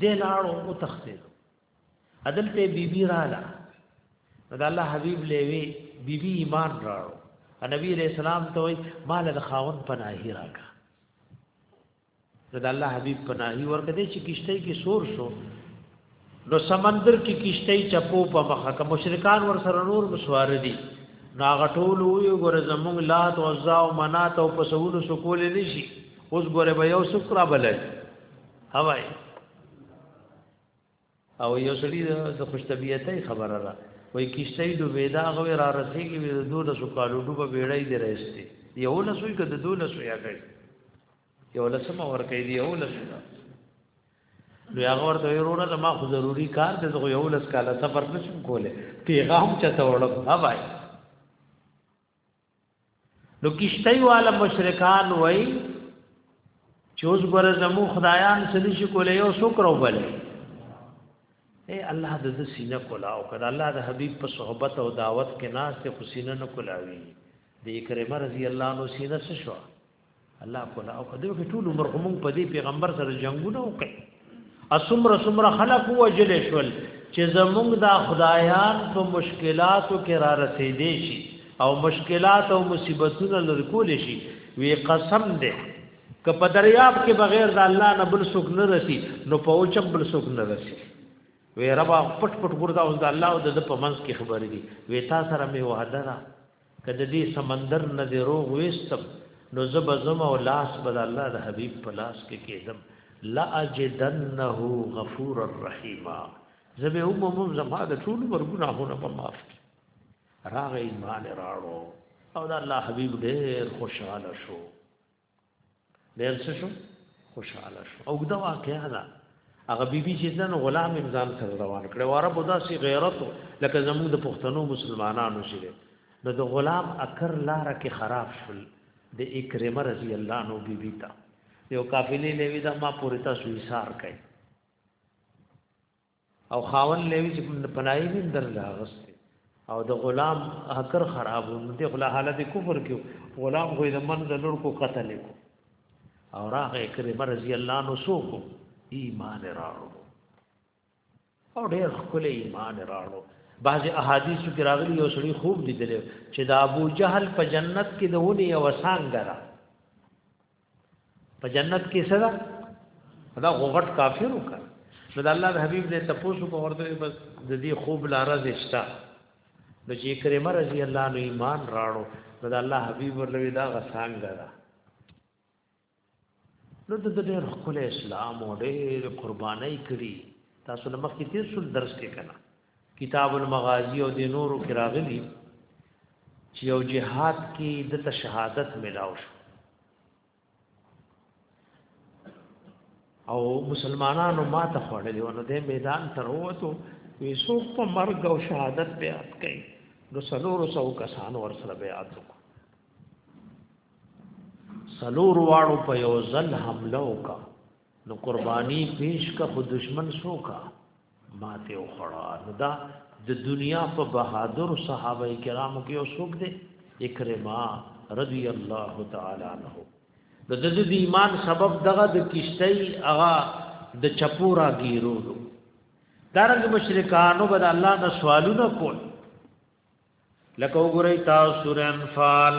د لاړو او تخته عدل ته بی بی رااله نو د الله حبیب لوي بی بی ایمان راړو نبی علیہ السلام ته وای مال د خاون پناهی راکا نو د الله حبیب پناهی ورکړي چې کشته کې سور شو نو سمندر کې کشته چپو په مخه کا مشرکان ور سره نور مسوار دي ناغه ټول وی ګور زمونږ لات او عزا او منات او پسونو سکول نشي اوس ګوره به یو سکرا بلل هواي او یو سړي د خوشطبيعتۍ خبره ده وای کیشته دو ودا غو را رسیږي د دوه لسو کالو ډوبه بیړۍ دی راځي یو لسو کې د دوه لسو یا کوي یو لسم ور کوي دی یو لسو نو هغه ورته وروره زما خو ضروری کار دی زه یو لس کاله سفر نشم کوله پیغام چته وړم ها بھائی نو کشتۍ والا مشرکان وای چې اوس ګره زمو خدایان سړي شي کولای یو شکر وبلې اے الله د دې سینه کولا او کړه الله د حبیب په صحبت او دعوت کې ناس ته حسینه نه کولاوي د کریم رضی الله عنه سینه څه شو الله کولا او کدو کې ټول عمر هم په دې پیغمبر سره جنگونه وکړي اسمر اسمر خلق وجل شول چې زمونږ دا خدایان په مشکلاتو کې را رسیدې شي او مشکلات او مصیبتونه لر کول شي وی قسم دې که په دریاب کې بغیر د الله نه بل څوک نه رسی نو په اوچم بل څوک نه رسی وی ربا پټ پټ ګردا اوس د الله او د په منځ کې خبرې دي وی تا سره مې وعده ده که د دې سمندر نه دې روغ وېستم نو زه به ځم او لاس به د الله د حبیب په لاس کې کېدم لاجدنه غفور الرحیم زه به هم هم زما د ټول عمر ګناهونه په معاف کړي راغې ایمان راړو او د الله حبیب ډېر خوشاله شو ډیر څه شو خوشاله شو او دا واقعا ده هغه بیبي چې دن غلام انسان سره روان کړي واره بودا سي غیرت لکه زموږ د پښتنو مسلمانانو شي نو د غلام اکر لار کې خراب شول د اکرمه رضی الله نو بیبي تا یو قافلې لوي دا ما پورې تاسو ایثار کړي او خاون لوي چې پناهي دې در لاغست او د غلام اکر خراب نو دې غلا حالت کفر کې غلام خو د من د لور کو قتل کو او راغه کریم رضی الله نو سو کو ایمان راړو او ډېر خپل ایمان راړو بعض احادیث کې راغلي یو سړي خوب لیدل چې د ابو جهل په جنت کې د ونی او سانګرا په جنت کې سره دا غوغټ کافر وکړ نو د الله حبیب دې تاسو په ورته بس د دې خوب لاره زشتا د چې کریم رضی الله عنه ایمان راړو نو د الله حبیب ورلوي دا غسان غرا نو د دې خپل اسلام او دې قربانای کړی تاسو لمخ کې تیر شول درس کې کنا کتاب المغازی او د نورو کې راغلي چې یو جهاد کې د ته شهادت ملاو شو او مسلمانانو ما ته خوړلې ونه د میدان تر وته وی څوک په مرګ او شهادت بیعت کوي نو سلور سو کسان ور سره بیعت وکړو سلور واړو په یو ځل حمله وکړه نو قربانی پیش کا خو دشمن سو کا ماته او خړا نو دا د دنیا په بهادر صحابه کرامو کې اوسوک دي اکرما رضی الله تعالی عنہ د د د ایمان سبب دغه د کشتۍ هغه د چپورا ګیرو دو دارنګ مشرکانو بد الله نه سوالونه کول لکه وګورئ تاسو سورہ انفال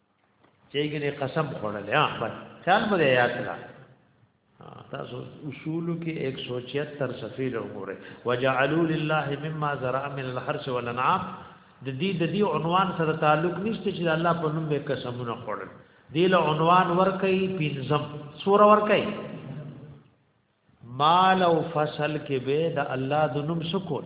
چېګنې قسم خوړلې ها بس خیال مو یاد کړه تاسو اصول کې 176 صفحې لوګوره وجعلوا لله مما زرع من الحرث والانعام د دې د دې عنوان سره تعلق نشته چې الله په نوم به قسمونه خوړل دې له عنوان ورکې پینځم سور ورکې مال او فصل کې به د الله د نوم سکول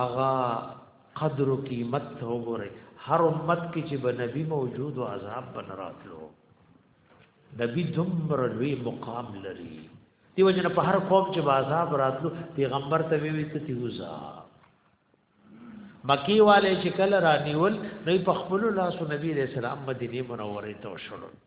اغا قدر و قیمت ته وګورئ هر امت کې چې به نبی موجود او عذاب بن راتلو نبی دمر لوی مقام لري دیو جن په هر قوم چې عذاب راتلو پیغمبر ته وی ته تیوزا مکی والے چې کله رانیول نو په خپل لاس نبی رسول الله مدینه منوره ته وشړل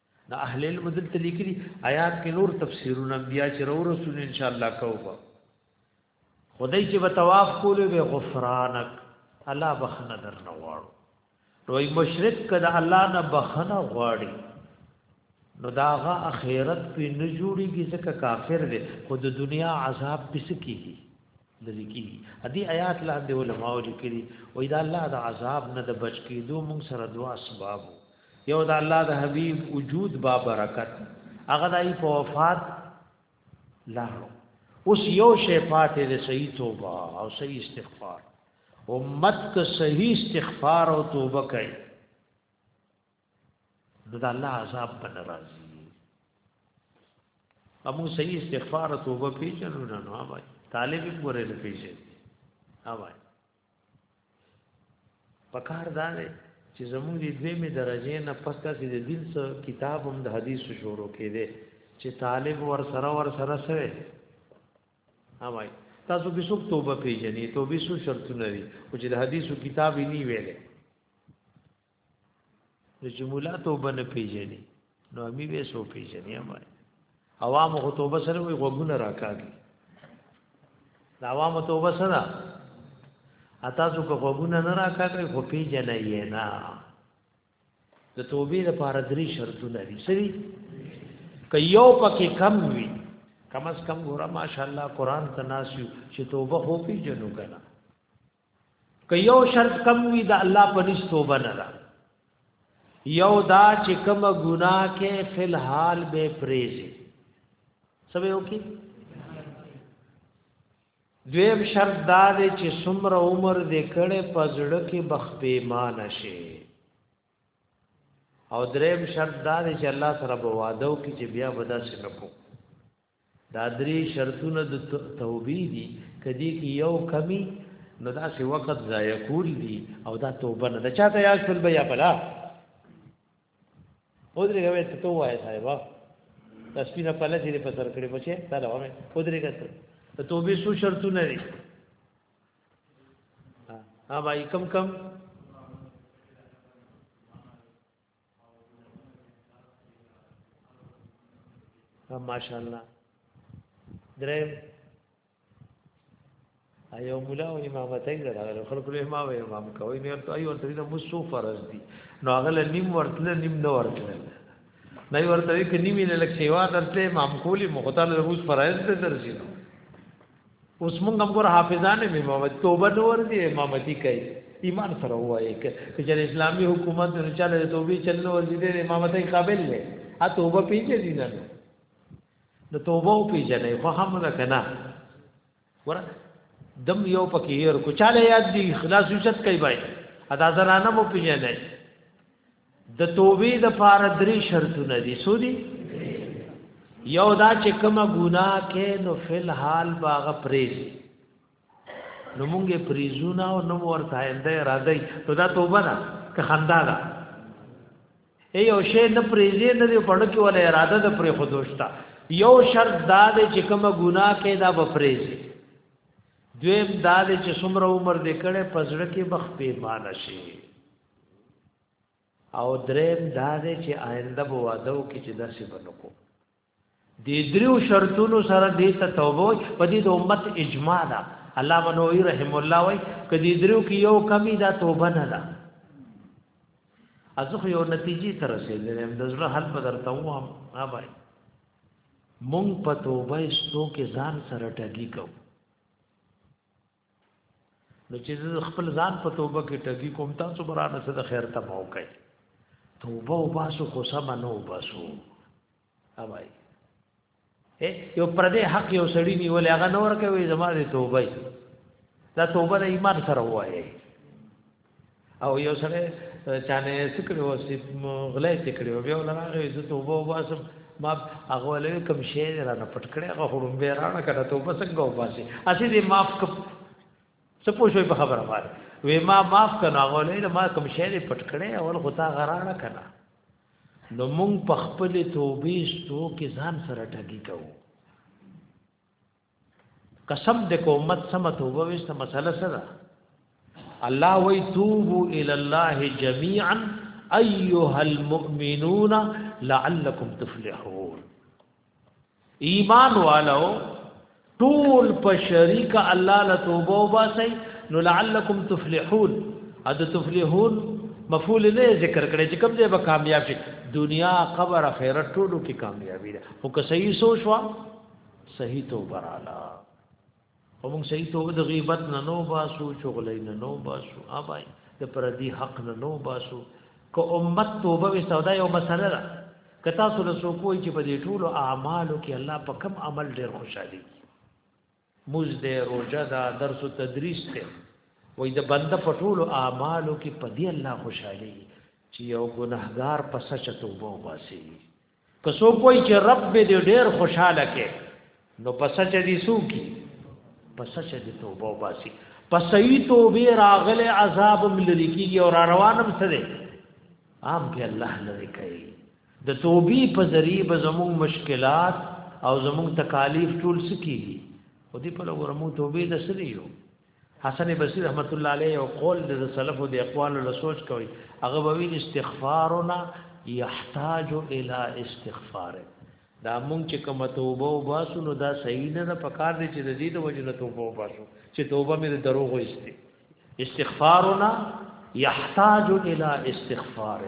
د اهل علم دلته لیکلي آیات کې نور تفسیرونه بیا چې رو رسول ان شاء الله کوو خدای چې بتواف کولې به غفرانک الله بخنه درنه غواړو نو مشرک کده الله نه بخنه غواړي نو داغه اخرت په نه جوړيږي ځکه کافر دی خو د دنیا عذاب پس کیږي دلی کیږي ادي آیات لاندې علماء لیکلي وای دا الله د عذاب نه د بچ کیدو موږ سره دوا اسباب یو دا الله د حبیب وجود با برکت هغه دای په وفات لاړو اوس یو شی پاتې د صحیح توبه او صحیح استغفار امت که صحیح استغفار او توبه کوي نو د الله عذاب په ناراضي امو صحیح استغفار او توبه پیژنو نه نو اوبای طالب یې ګورې نه پیژنې اوبای پکار دا دی چې زموږ د دوی می درجه نه پسته سي د دین سره کتاب هم د حدیث شروع کړي چې طالب ور سره ور سره سره اوبای تاسو به څوک توبه پیژنې توبه سو شرطونه دي او چې د حدیثو کتاب یې نی ویلې نو چې مولا توبه نه پیژني نو امی به سو پیژني ما عوام خو توبه سره وي غوګونه راکاږي دا عوام توبه سره اتا څو غوګونه نه راکاږي خو پیژنه یې نه د توبې لپاره درې شرطونه دي سری که یو پکې کم وي کم از کم ګوره ماشاءالله قران ته ناسیو چې توبه خو پیژنو کنه که یو شرط کم وي د الله په نس توبه نه ده یو دا چې کوم ګناه کې فل حال به پریزي سمې وکي دویم شرط دا دی چې څومره عمر دې کړې پزړه کې بخ پیمان شي او دریم شرط دا دی چې الله سره به وعده وکړي چې بیا ودا شي نکو دا درې شرطونه د توبې دي کدی کې یو کمی نو دا سی وخت ضایع کول دي او دا توبه نه دا چاته یاد شول بیا بلا او درې غوې ته تو وای صاحب دا سپینه پله دې په سر کړې بچې دا له ومه او درې غوې ته توبې سو شرطونه دي ها بھائی کم کم ماشاءالله درم ایو مولا او امامتای دراغله خلکو له ما وې امام کوي نو ته ایو ترې د مسو فرض دي نو هغه نیم ورتل نیم نه ورتل نه ورته کې نیم نه لکه سیوا درته امام کولی مختل روز فرض ته درځي نو اوس موږ هم ګور حافظان مې محمد توبه نور دی امامتي کوي ایمان سره وایي چې چې اسلامي حکومت نه چاله توبه چلنه ور دي د امامتي قابل نه ا توبه پیچې دي نه د توبه او پیچې خو هم نه کنه ور دم یو پکې ور کو چاله یاد دي اخلاص یوشت کوي بای ادا زنانه مو پیچې نه د توبې د پاره درې شرطونه دي سودي یو دا چې کومه ګناه کې نو فل حال باغ پریز نو مونږه پریزونه او نو ورته انده اراده ته دا توبه نه که خندا ده ای یو شی نه پریزې نه دی پړ کې ولا اراده د پرې خودوشتا یو شرط دا دی چې کومه ګناه کې دا به پریز دویم دا دی چې څومره عمر دې کړي پزړه کې بخ پیمانه شي او دریم دا دی چې آینده به واده وکړي چې داسې به نه کوم دې دریو شرطونو سره دې ته توبه په دې د امت اجماع ده الله منوي رحم الله وای کدي درو کې یو کمی دا توبه نه ده ازخ یو نتیجې تر رسیدلم د زړه حل په درته وام ها بھائی مونږ په توبه استو کې ځان سره ټګي کو نو چې زه خپل ځان په توبه کې ټګي کوم تاسو برانه سره خیر ته مو کوي توبه او باسو خو سم نه وباسو اوای یو پردې حق یو سړی نیول هغه نور کوي زما دې توبه دا توبه د ایمان سره وایي او یو سره چانه سکړو سی غلې سکړو بیا ولراغه زه توبه واسم ما هغه له کوم شی را نه پټ کړي هغه هډم به را نه کړه توبه څنګه وباسي اسی دې معاف ک څه پوښوي په خبره باندې وې ما معاف کنا هغه له ما کوم شی دې پټ کړي اول خو تا غرانه کنا نو مونږ په خپل توبې ستو کې ځان سره ټګي کوو قسم دې کو امت سم توبه وسته مسله سره الله وی توبو ال الله جميعا ايها المؤمنون لعلكم تفلحون ایمان والو ټول په شریک الله له توبه وباسي نو لعلكم تفلحون اده تفلحون مفعول نه ذکر کړي چې کوم ځای به کامیاب شي دنیا قبر آخرت ټولو کې کامیابی ده او که صحیح سوچ وا صحیح توبه رااله او موږ صحیح توبه د غیبت نه نو باسو چغلې نه نو باسو ابای د پردي حق نه نو باسو که امت توبه وي سودا یو مسله ده که تاسو له سوکوي چې په دې ټولو اعمالو کې الله په کم عمل ډېر خوشالي موز دې روزه دا درس او تدریس ته وای د بنده په ټولو اعمالو کې په دې الله خوشالي چې یو ګناهګار په سچ توبه واسي که څوک وایي چې رب به دې ډېر خوشاله کې نو پس چې دې سوکي پس چې دې توبه وباسي پس یې توبه راغله عذاب ملری کیږي او را روانم سره عام به الله لری کوي د توبې په ذریعہ به زموږ مشکلات او زموږ تکالیف ټول سکیږي خو دې په لور موږ توبې د سره یو حسن بصری رحمت الله علیه او قول د سلف او د اقوال له سوچ کوي هغه وی استغفارنا یحتاج الی استغفار دا مونږ چې کوم توبه او باسو نو دا صحیح نه ده پکار دی چې د دې د وجنه توبه او باسو چې توبه مې دروغ وستي استغفارنا یحتاج الی استغفار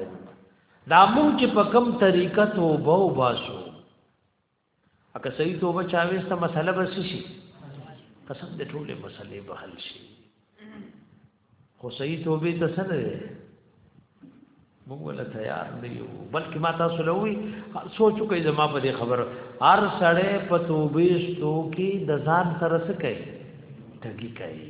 دا مونږ چې په کوم طریقه توبه او باسو اګه صحیح توبه چا وسته مسله بس شي قسم دې ټولې مسلې به حل شي خو صحیح توبه ته څه نه موږ ولا تیار نه یو بلکې ما تاسو له وی سوچو کوي زما په دې خبر هر سړی په توبې ستو کې د ځان سره څه کوي ټګي کوي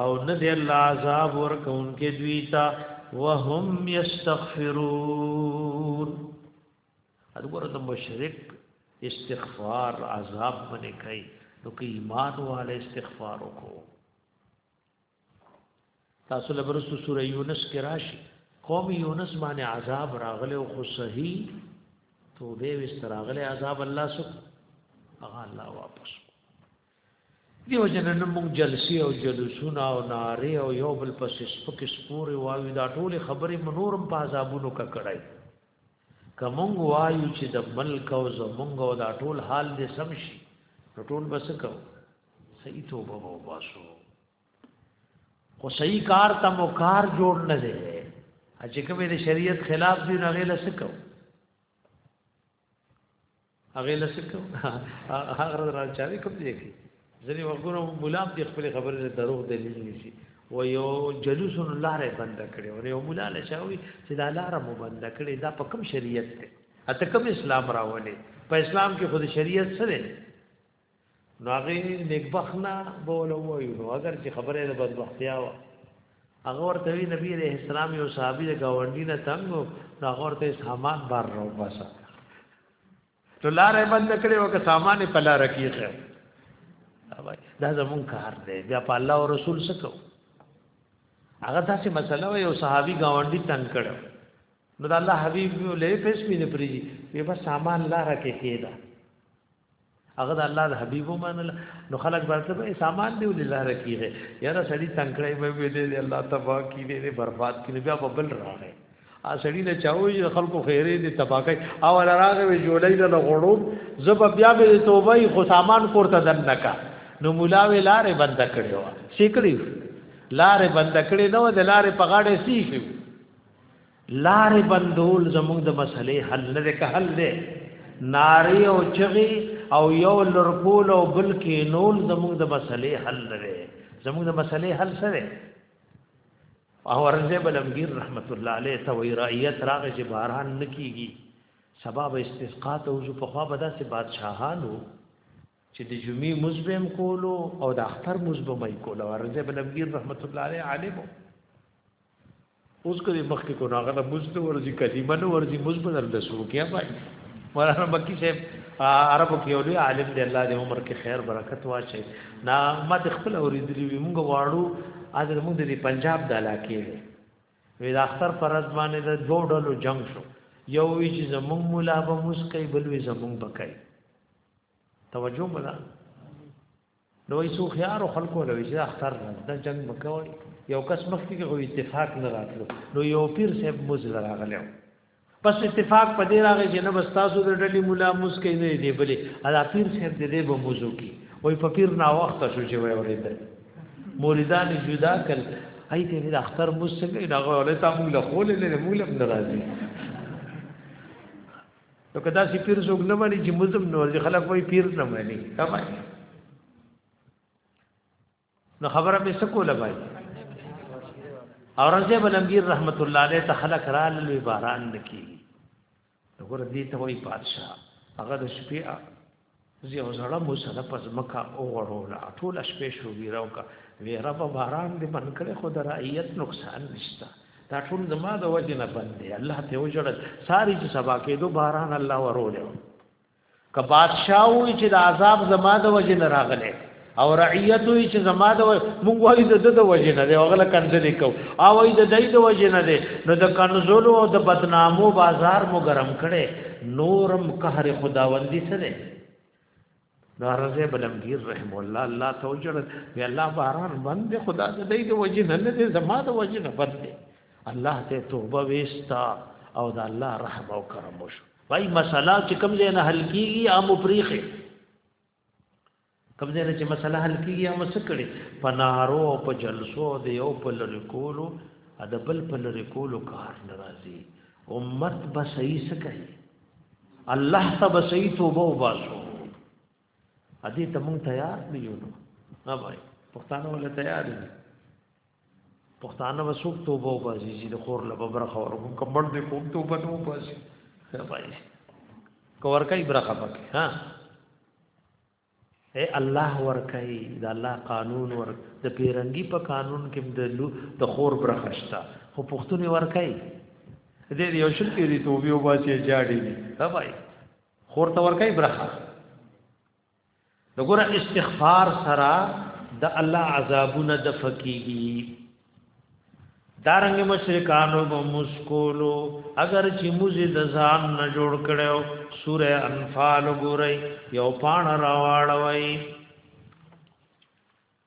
او نه دی الله عذاب ورکون کې دوی ته وهم یستغفرون اګوره د مشرک استغفار عذاب باندې کوي نو کې ایمان والے استغفار وکړو تاسو له برسو سورې یونس کې راشي قوم یونس باندې عذاب راغله او خو صحیح توبه وستراغله عذاب الله سو هغه الله واپس دیو جن نن موږ جلسی او جلوسونه او ناره او یو بل پس سپک سپور وایو دا ټول خبرې منورم په عذابونو ککړای کومنګ وایو چې د ملک او زمونږ او دا ټول حال دې سم شي ټول بس کو صحیح توبه و باسو خو صحیح کار ته مو کار جوړ نه دی چې کومې د شریعت خلاف دی نه غیله سکو هغه لسکو هغه را چاري کوم دی کی ځنی وګورو مولا دې خپل خبره نه دروغ دلیل نشي و یو جلوس الله ر بند کړي او یو مولا له شاوي چې دا لار مو بند کړي دا په کوم شریعت ته اته کوم اسلام راولې په اسلام کې خود شریعت سره نو هغه نیکبخنا بول وایو نو اگر چې خبره د بدبختیا و هغه ورته وی نبی علیہ السلام یو صحابي د گاونډی نه تنګ نو هغه ورته سامان بار راو باسا ته لارې بند کړې او که سامان په لار کېږي دا زمون کار دی بیا په الله او رسول سکو هغه داسې مسله و یو صحابي گاونډي تنگ کړ نو د الله حبيب له فیس مين پری وی بس سامان لار کې کېدا هغه د الله د حبيب ومنل نو خلک ورته به سامان دی ولې لاره کیږي یاره سړی تنکړې به وي دې الله تبا کی دې برباد کی بیا په بل راغې ا سړی له چاوي خلکو خیره دې تبا کوي او راغې وی جوړې د غړوب زب بیا به توبه خو سامان کوړه دن نکا نو مولا وی لارې بند کړو سیکړي لارې بند کړې نو د لارې په غاړه سی شي لارې بندول زموږ د مسلې حل نه دی که حل دی ناری او چغي او یو لرکول او بل کې نول زموږ د مسلې حل نه دی زموږ د مسلې حل څه دی او ورځې بلمګیر رحمت الله علیه ته وی رعیت راغی چې باران نکیږي سبب استسقا ته وځو په خوا به داسې بادشاهانو چې د جمعې مزبم کولو او د اختر مزبم یې کولو ورځې بلمګیر رحمت الله علیه عالمو اوس کله مخکې کو ناغه مزد ورزي کلمه نو ورزي مزد بدل د شروع کیا پای مولانا مکی صاحب عربو کې ولې عالم دی الله دې عمر کې خیر برکت واچي نا ما د خپل اوریدلی وی موږ واړو اذر موږ د پنجاب د علاقې وی د اختر فرض باندې د دوه ډلو جنگ شو یو وی چې زمونږ مولا به مسکې بل وی زمونږ بکای توجه مله نو یې سو خيار خلکو لوي چې اختر نه د جنگ مکوي یو کس مخکې کې کوئی اتفاق نه راتلو نو یو پیر صاحب مزل راغلو پس اتفاق په دې راغی چې نه بس تاسو د ډلې مولا مسکې نه دی بلې ادا پیر صاحب دې به موضوع کی وای په پیر نا وخت شو چې وای اورېدل موریدان جدا کړ اې دې د اختر مسکې نه غوړې تا موږ له خولې نه موږ هم ناراضي نو کدا سی پیر څوک نه مانی چې مزم نو ځي خلک وای پیر نه مانی کما نو خبره به سکو لګای اورنګزیب بلنګیر رحمت الله علیه ته خلک را لوی باران نکی وګوره دې ته وای پادشاه هغه د شپې زه او زړه مو سره په ځمکه وغړوله ټوله شپه شو ویره وکړه ویره په باران دې بند کړې خو د رعیت نقصان نشته دا ټول زما د وجه نه بند دی الله ته وجړل ساری چې سبا کېدو باران الله ورولې که بادشاہ وي چې د عذاب زما د وجه نه راغلی او رعیت وی چې زما د مونږ وای د د وجه نه دی وغله کنځلې کو او وای د دای د وجه نه دی نو د کنزلو او د بدنامو بازار مو ګرم کړي نورم قهر خداوندی سره نارزه بلمگیر رحم الله الله توجر وی الله باران بند خدا د دای د وجه نه دی زما د وجه نه بند دی الله ته توبه وستا او د الله رحم او کرم وشو وای مسله چې کوم ځای نه حل کیږي عام پریخه کوم ځای چې مسله حل کیږي هم څه کړي په نارو او په جلسو د یو په لری کولو د بل په لری کولو کار ناراضي امت به صحیح څه کوي الله ته به صحیح توبه وباسو ا دې ته مونږ تیار نه یو نه بھائی پښتانه ولې تیار دي پښتانه وسوک توبه وباسي چې د خور له برخه ورکو کمبړ دې کوم توبه نه وباسي بای کور کوي برخه پکې ها اے الله ور کوي دا الله قانون ور د پیرنګي په قانون کې د د خور برخه شته خو پښتوني ور کوي دې یو شل کې دې توبه وباسي جاړي نه بای خور ته ور کوي برخه دغه استغفار سره د الله عذابونه د فقېږي دارنګ مشرکانو به مسکولو اگر چې موزي د ځان نه جوړ کړو سوره انفال ګورئ یو پان راواړوي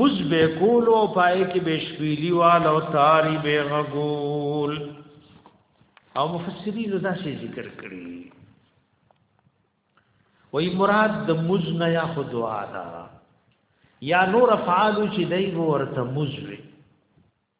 مز به کولو پای کې به شپېلی وال او تاری به غول او مفسرین دا شی ذکر کړی وای مراد د مز نه یا خو دعا ده یا نور افعال چې دای ورته مز وي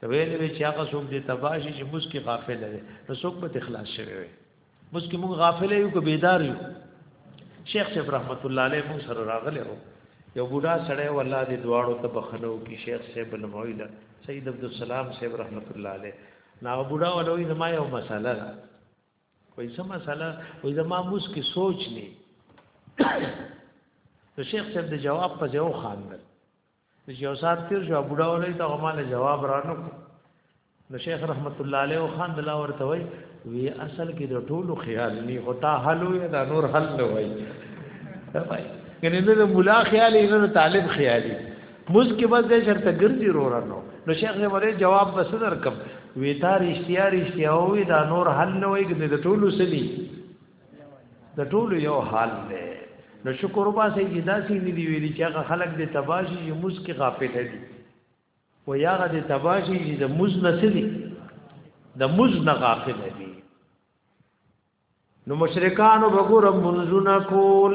ته ویلې وی چې هغه څوک دې تباشي چې مسکی غافل دی نو څوک به اخلاص شوی وي مسکی موږ غافل یو کو بیدار یو شیخ صاحب رحمت الله علیه موږ سره راغلی وو یو بوډا سړی والله دې دواړو ته بخنو کې شیخ صاحب المویلا سید عبد السلام صاحب رحمت الله علیه نا بوډا ولوي زما یو مسله ده وای څه مسله وای زما موس کې سوچ نه نو شیخ صاحب د جواب په ځای خاندل چې یو سات تیر شو بوډا ولې ته مال جواب را نه کو نو شیخ رحمت الله علیه خان دلا ورته وای وی اصل کې د ټولو خیال نه هوتا حل وي دا نور حل نه وای وای کنه د مولا خیال نه طالب خیالي موږ کې بس د شرط ګرځي رو رانو نو شیخ یې وره جواب بس درکم وی تا رښتیا رښتیا وی دا نور حل نه وای کې د ټولو سلی د ټولو یو حال دی نو شکر با سي چې داسې نه دی ویلي چې هغه خلک د تباشي چې موس کې غافل دي و یاغه د تباشي چې د موس نه سړي د موس نه غافل دي نو مشرکانو وګوره منځونه کول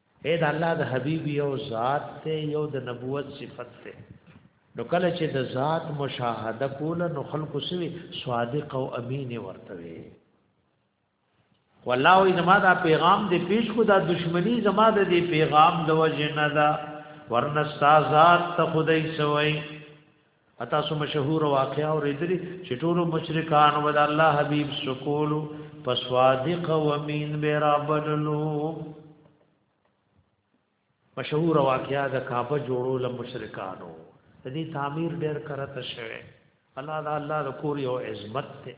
اے دا الله د حبیب یو ذات ته یو د نبوت صفت ته نو کله چې د ذات مشاهده کوله نو خلکو سوي صادق او امین ورته وي والله وي زما دا پیغام دې پیش کو دا دشمنی زما د دې پیغام د وجه نه دا ورنستا ذات ته خدای سوي اتا سو مشهور واقعا او ردری چې ټول مشرکان ود الله حبیب سکول پسوادق و مين برابللو مشهور واقعا د کعبه جوړول مشرکانو د دې تعمیر ډېر کرته شوه الله دا الله د کور یو عزت ته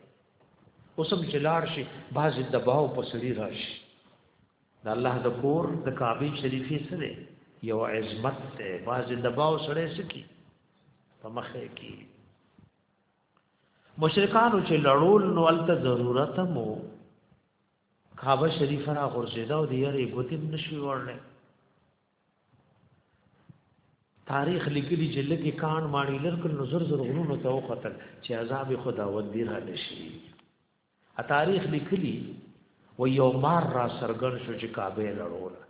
اوسم چلار شي باز دباو پسړي راشي د الله د کور د کعبه شریفې سره یو عزت ته باز دباو سره سکی په مخه کې مشرکانو چې لړول نو الته ضرورت مو کعبه شریف را غورځیدا او دی یې ګوتیم نشوي ورنه تاریخ لیکلی چې لګي کان ماڼی لرکل نظر زر غرونو ته وختل چې عذاب خداوند دی را نشي تاریخ لیکلی و یو مار را سرګن شو چې کعبه لړوله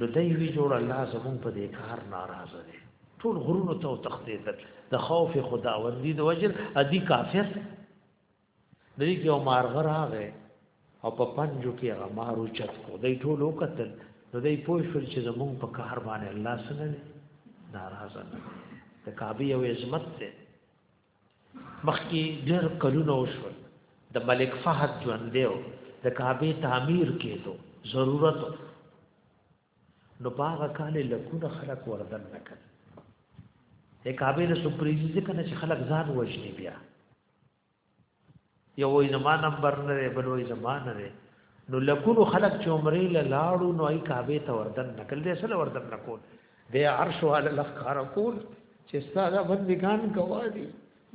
نو دای وی جوړ الله زمون په دې کار ناراضه دي ټول غرونو ته تختیدل د خوف خداوندی د وجر ادي کافر دې کې یو مارغه راغې او په پنجو کې غمار او چت کو دې ټول وکتل نو دې پوه شول چې زمون په کار باندې الله سره ناراضه ده د کعبه یو عظمت ده مخکې ډېر کلونه وشول د ملک فهد ژوند دی د کعبه تعمیر کېدو ضرورت نو باغ کال لکونه خلق وردن نکړ د کعبه له سپریزي ځکه چې خلق ځان وژني بیا یو وای زما نمبر نه دی بل وای زما نه دی نو لکونو خلق چې عمرې له لاړو نو ای کعبه ته وردن نکل دې سره وردن نکول دې عرش او الله خار کول چې ستاسو بندگان کوادي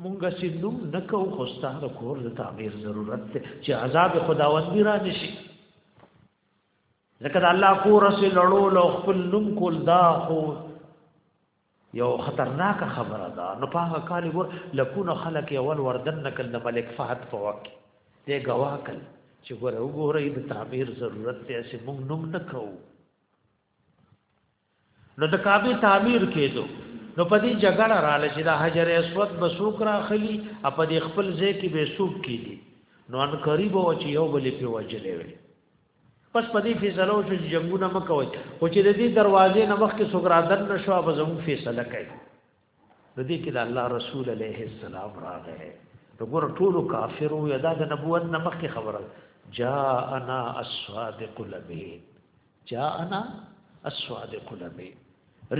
مونږه چې نوم نکو خو ستاسو کور د تعمیر ضرورت ته چې عذاب خداوندی را نشي ځکه الله کور سره لړو لو خپل نوم کول دا خو یو خطرناک خبره ده نو په هغه کال ګور لکونه خلک اول وردن نکل د ملک فهد په وخت دی گواه کړ چې ګور وګورئ د تعمیر ضرورت دی چې موږ نوم نکو نو د کعبه تعمیر کېدو نو په دې جګړه را لچې د حجر اسود بسوک را خلی په دې خپل ځای کې به سوق کیدی نو ان قریب او چې یو بلې په وجلې وي پس په دې فیصله وشو چې جنگونه مکوي خو چې د دې دروازې نه مخکې څوک رادن نشو به زموږ فیصله کوي د دې کې د الله رسول علیه السلام راغی وګوره ټول کافرو یدا د نبوت نه مخکې خبره جاءنا الصادق الامین جاءنا الصادق الامین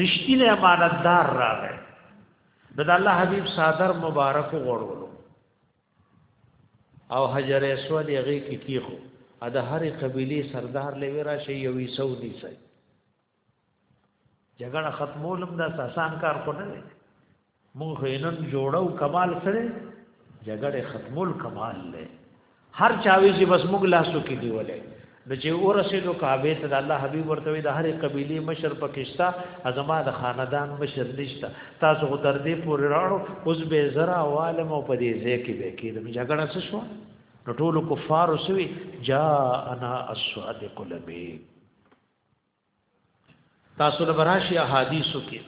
رښتینه امانتدار راغی د الله حبیب صادر مبارک غوړولو او حجر اسود یې غي کې کیخو ا د هرې قبيله سردار لوي را شي یو یسو دي سي جګړه ختمولم دا آسان کار خو نه دی مونږ نن جوړو کمال سره جګړه ختمول کمال لې هر چاوي چې بس مونږ لاسو کې دی ولې نو چې ورسېدو کعبه ته د الله حبيب ورته وي د هرې قبيله مشر پکشتا ازما د خاندان مشر نشتا تاسو خو تر دې پورې راړو اوس به زرا عالم او په دې ځای کې به کېدم جګړه څه شو نو ټول کفار وسوي جا انا الصادق لبي تاسو له براشي احادیثو کې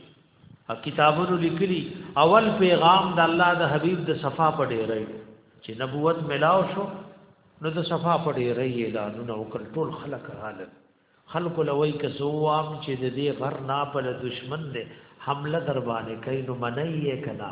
کتابونو لیکلي اول پیغام د الله د حبیب د صفا په ډیرې چې نبوت ملاو شو نو د صفا په ډیرې اعلانونه وکړ ټول خلک رااله خلق لوی که زوام چې د دې غر نه په دشمن دې حمله در باندې کوي نو منئ یې کنا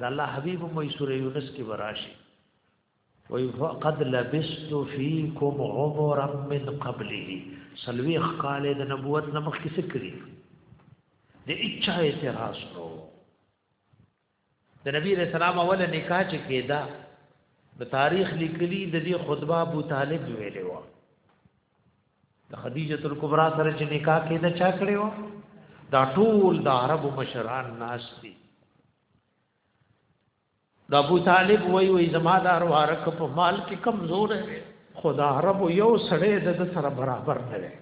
دا الله حبيب مې سورې یونس کې وراشي وي قد لبست فيكم عمرا من قبله سلوي خقاله د نبوت نمخ کې سکري د اچا اعتراض نو د نبی رسول الله اول نکاح چې کېدا د تاریخ لیکلی د دې خطبه ابو طالب ویلې و د خدیجه الکبرى سره چې نکاح کې دا چا کړی و دا ټول د عربو مشران ناس دي د ابو طالب وای وای زما د اروارک په مال کې کمزور دی خدا عربو یو سړی د سره برابر نه دی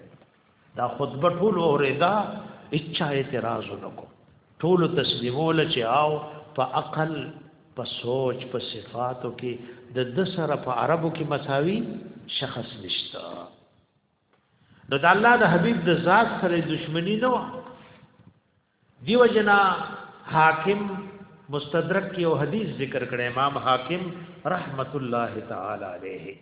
دا خطبه ټول اوریدا اچا اعتراض وکړو ټول تسلیمول چې او په عقل په سوچ په صفاتو کې د د سره په عربو کې مساوي شخص نشته نو د الله د حبيب د ذات سره دښمنی نه و دیو جنا حاکم مستدرک کې او حدیث ذکر کړي امام حاکم رحمت الله تعالی علیه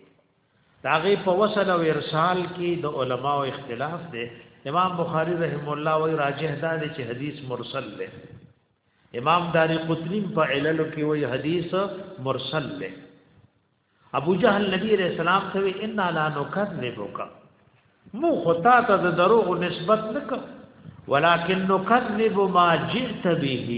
د هغې په وصل او ارسال کې د علماو اختلاف دی امام بخاری رحم الله وی راجح دا دی چې حدیث مرسل دی امام داری قطنی په علل کې وی حدیث مرسل دی ابو جهل نبی علیہ السلام ته ان لا نکذبک مو خطا ته د دروغ نسبت نکو ولکن نکذب ما جئت به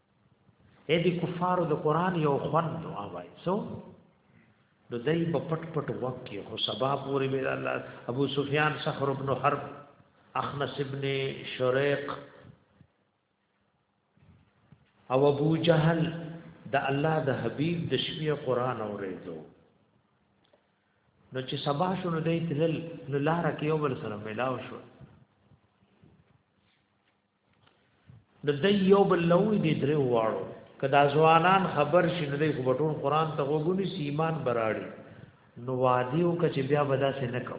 اې دې کفارو د قران یو خوند وای سو نو دای په پټ پټ وخت کې خو سبا پوری به الله ابو سفیان صخر ابن حرب اخنس ابن شریق او ابو جهل د الله د حبیب د شپې قران اورېدو نو چې سبا شونه دی تل نو لار کې یو بل سره ملاو شو د دې یو بل لوی دي درې واړو کدا ځوانان خبر شي نه دی خو ټول قران ته وګونی سی ایمان براړي نو وادیو کچ بیا بدا سه نه کو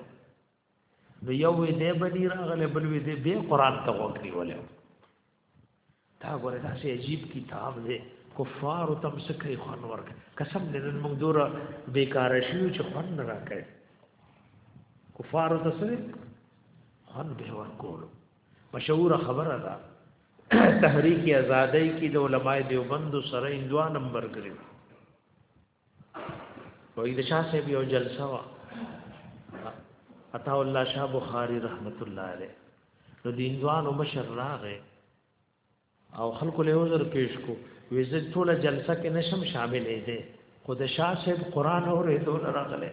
نو یو دې بنی راغله بل وی دې به قران ته وګړي وله دا ګوره دا سه عجیب کتاب دی کفار تم سکه خوان ورک قسم دې نن موږ دوره بیکار شیو چې خوان نه راکړي کفار ته سره خوان به ورکولو مشهور خبره ده تحریک آزادۍ کې د علماء دیوبند سره اندوا نمبر ګریم وای د شاه صاحب یو جلسه وا عطا الله شاه بخاری رحمت الله علیه نو د اندوانو مشر راغې او خلکو له عذر پیش کو وې زه ټوله جلسه کې نشم شاملې دي خو د شاه صاحب قران اورېدو نه راغله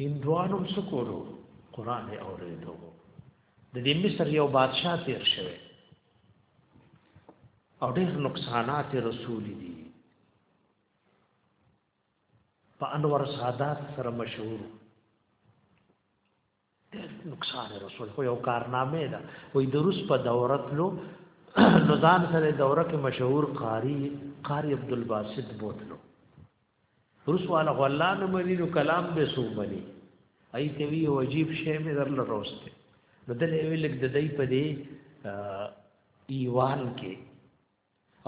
هندوانو سکورو قران اورېدو د دې مصر یو بادشاه تیر شوی او ډېر نقصانات رسول دي په انور سادات سره مشهور نقصان رسول خو یو کارنامه ده وې د روس په دوره تلو نو ځان سره دوره کې مشهور قاری قاری عبد الباسط بوتلو روس والا غلا نو مې نو کلام به سو بلی ای ته وی عجیب شی مې درل روسته بدل ویلک د دې په دې ایوان کې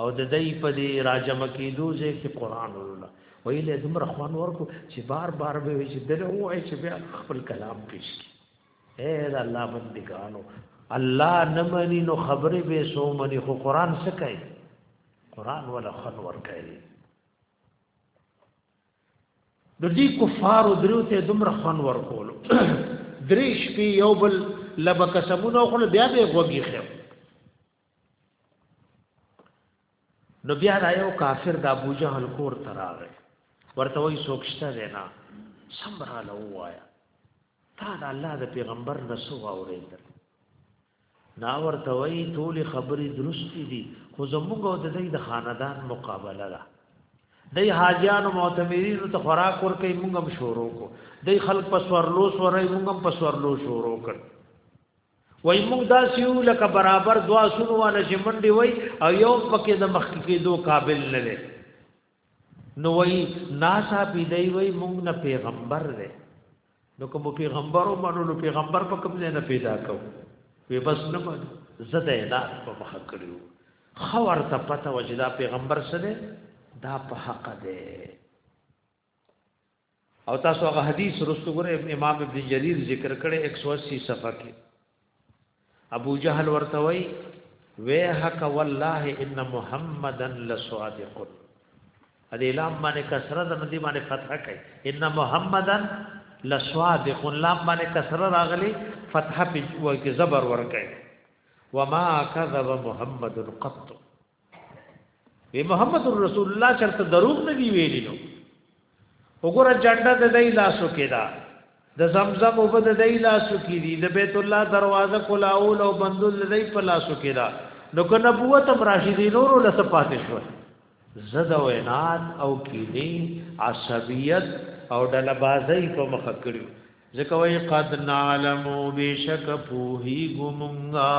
او د دای په دی راجم کیدو ځای کې قران ولولا ویلې زمر خوان ورکو چې بار بار به وي چې دغه وای چې بیا خپل کلام پیش کی اے دا الله بندګانو الله نمنی نو خبرې به سو منی خو قران څه کوي قران ولا خن ور کوي د دې کفارو درو ته دمر خن ور کولو دریش په یو بل لبکسمونو خو بیا به غوږی خو نو بیا را یو کافر د ابو جهل کور ته راغی ورته وای سوکشته دی نه سمرا له وایا تا د الله د پیغمبر نه سو اوریدل نا ورته وای ټول خبرې درستې دي خو زموږ او د دې د خاندان مقابله ده د حاجیان او معتمرینو ته خوراک ورکې موږ هم شروع کو د خلک په سورلو سورې موږ هم په سورلو شروع کړ وای موږ دا سیو لکه برابر دوا سونو والا چې منډي وای او یو پکې د مخ کې دو قابل نه لې نو وای ناسا پی دی وای موږ نه پیغمبر دی نو کوم پیغمبر او منو نو پیغمبر په کوم ځای نه پیدا کو وی بس نه باندې زده نه په مخ کړیو خور ته پته وجدا پیغمبر سره دا په حق دی او تاسو هغه حدیث رستو ګره ابن امام ابن جریر ذکر کړي 180 صفحه کې ابو جهل ورته وای وهک والله ان محمدن لصادق دې لام باندې کسره د ندی باندې فتح کوي ان محمدن لصادق لام باندې کسره راغلي فتح په کې زبر ور کوي وما كذب محمد قط وی محمد رسول الله چرته دروغ نه دی ویلی نو وګوره جنډه د دای لاسو کې دا د زمزم او د دای لاسو کې دی د بیت الله دروازه کولاول او بندول د دای په لاسو کې دا نو که نبوت هم راشدی نور له صفات شو زد او عناد او کینی عصبیت او ډلبازی په مخ کړو ځکه وای قد نعلم بشک پوهی ګمنګا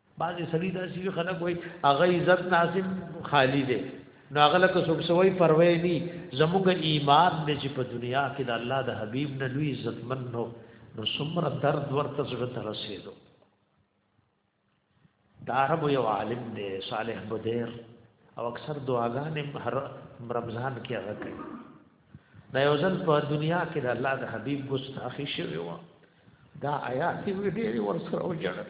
بعضې سړي داسې وي خلک وایي هغه عزت ناسم خالی دی نو هغه لکه څوک سوی پروي ني زموږ ایمان دې چې په دنیا کې د الله د حبيب نه لوی عزتمن نو نو څومره درد ورته زړه ته رسېدو دا عربو یو عالم دی صالح بدیر او اکثر دعاګانې هر رمضان کې هغه کوي دا یو ځل په دنیا کې د الله د حبيب ګستاخی شوی و دا آیات دې ور سره وجړل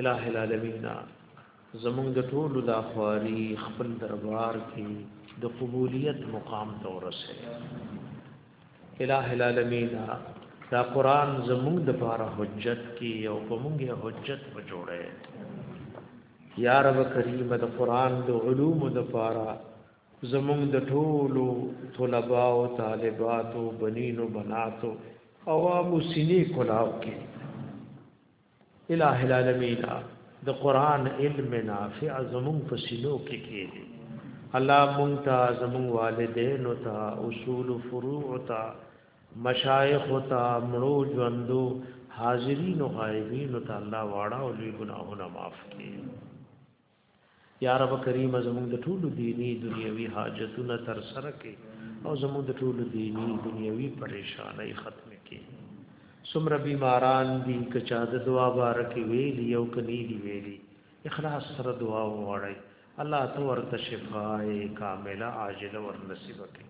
الہ العالمین زمونږ د ټولو دا خواري خپل دربار کې د قبولیت مقام ته ورسه الہ العالمین دا قران زمونږ د پاره حجت کې او کومګه حجت په جوړه یا رب کریم د قران د علوم د پاره زمونږ د ټولو طلباء او طالبات او بنینو بناتو عوام سینې کلاو کې الہ العالمین د قران علم نافع زمون په سینو کې کېږي الله مونږ ته زمون والدین او ته اصول فروع او ته مشایخ او ته مړو ژوندو حاضرین او غایبین او ته الله واړه او لوی ګناهونه معاف کړي یا رب کریمه زموږ د ټولو دینی دنیوي حاجتونه تر سره کړي او زموږ د ټولو دینی دنیوي پریشانای ختم کړي سمره بیماران دي کچا د دعا بارکه ویلی او کني دی ویلی اخلاص سره دعا وغواړي الله تو ورته شفای کامله عاجله ور نصیب کړي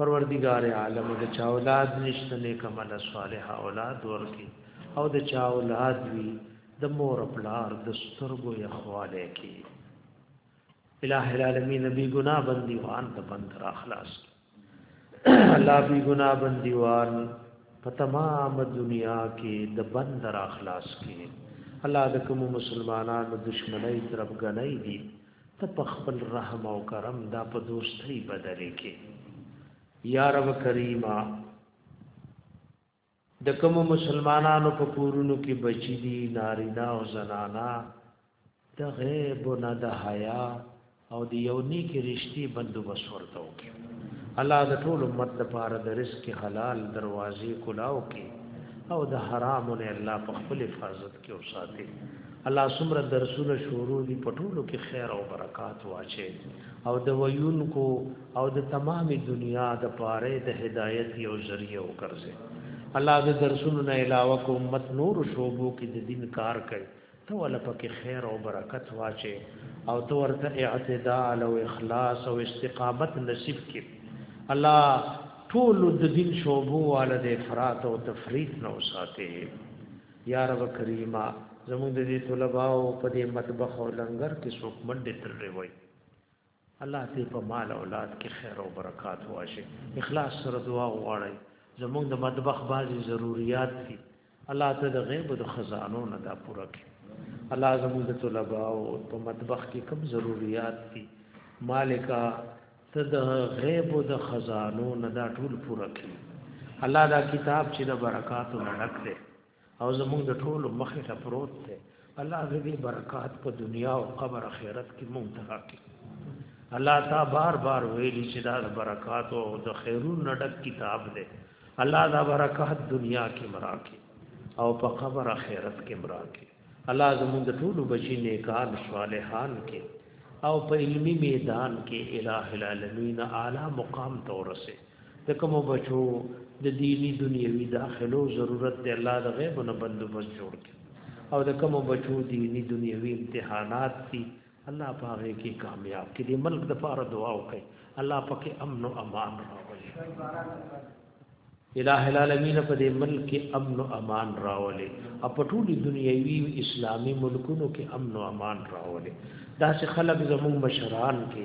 پروردگار عالم د چا اولاد نشته نیک عمل صالح اولاد ورکي او د چا اولاد وی د مور پلار د سترګو یخواله کی الہ العالمین بی گناہ بندیوان د بند را خلاص کی الله بی گناہ بندیوان په تمام دنیا کې د بند را خلاص کی الله د کوم مسلمانانو دشمنی طرف غنۍ دي ته په خپل رحم او کرم دا په دوستۍ بدلې کې یا رب کریمه د کومو مسلمانانو په کورونو کې بچی دي نارینه او زنانا د غیب نه د حیا او د یو نیک رښتې بندوبس ورته وکي الله د ټول امت لپاره د رزق حلال دروازې کلاو کې او د حرامو نه الله په خپل حفاظت کې او ساتي الله سمره درسونه شروع دي پټولو کې خیر او برکات واچي او د ویونکو او د تمامي دنیا د پاره د هدایت یو ذریعہ وکړي الله د درسونو نه علاوه کوم مت نور شوبو کې د دین کار کوي ته ول پکې خیر او برکت واچي او تو ورته اعتدال او اخلاص او استقامت نصیب کړي الله ټول د دین شوبو والد افراط او تفریط نو ساتي یا رب کریمه زموږ د دې طلباو په دې مطبخ او لنګر کې څوک منډې ترلې وای الله دې په مال اولاد کې خیر او برکات واشه اخلاص سره دعا وغواړئ زموږ د مطبخ بازي ضرورت دي الله ته د غیب د خزانو نه دا پوره کړي الله زموږ د طلباء او په مطبخ کې کوم ضرورت دي مالکا ته د غیب د خزانو نه دا ټول پوره کړي الله دا کتاب چې د برکاتو نه ډک دی او زمونږ د ټولو مخې ته پروت دی الله دې برکات په دنیا او قبر آخرت کې مونږ ته راکړي الله تا بار بار ویلي چې دا د برکاتو او د خیرونو نه ډک کتاب دی الله دا برکات دنیا کې مراکي او په قبر آخرت کې مراکي الله زمون د ټولو بچی نیکان صالحان کې او په علمی میدان کې الٰه العالمین اعلی مقام ته ورسه د کوم بچو د دینی دنیوي داخلو ضرورت دی الله د غیب نه بندوبست جوړ کړي او د کوم بچو دینی دنیوي امتحانات دي الله پاغه کې کامیاب کې دې ملک د فار دعا وکړي الله پاکه امن او امان راولي الہ العالمین په دې ملک کې امن او امان راولي او په ټولي دنیوي اسلامي ملکونو کې امن او امان راولي دا چې خلک زموږ مشران کې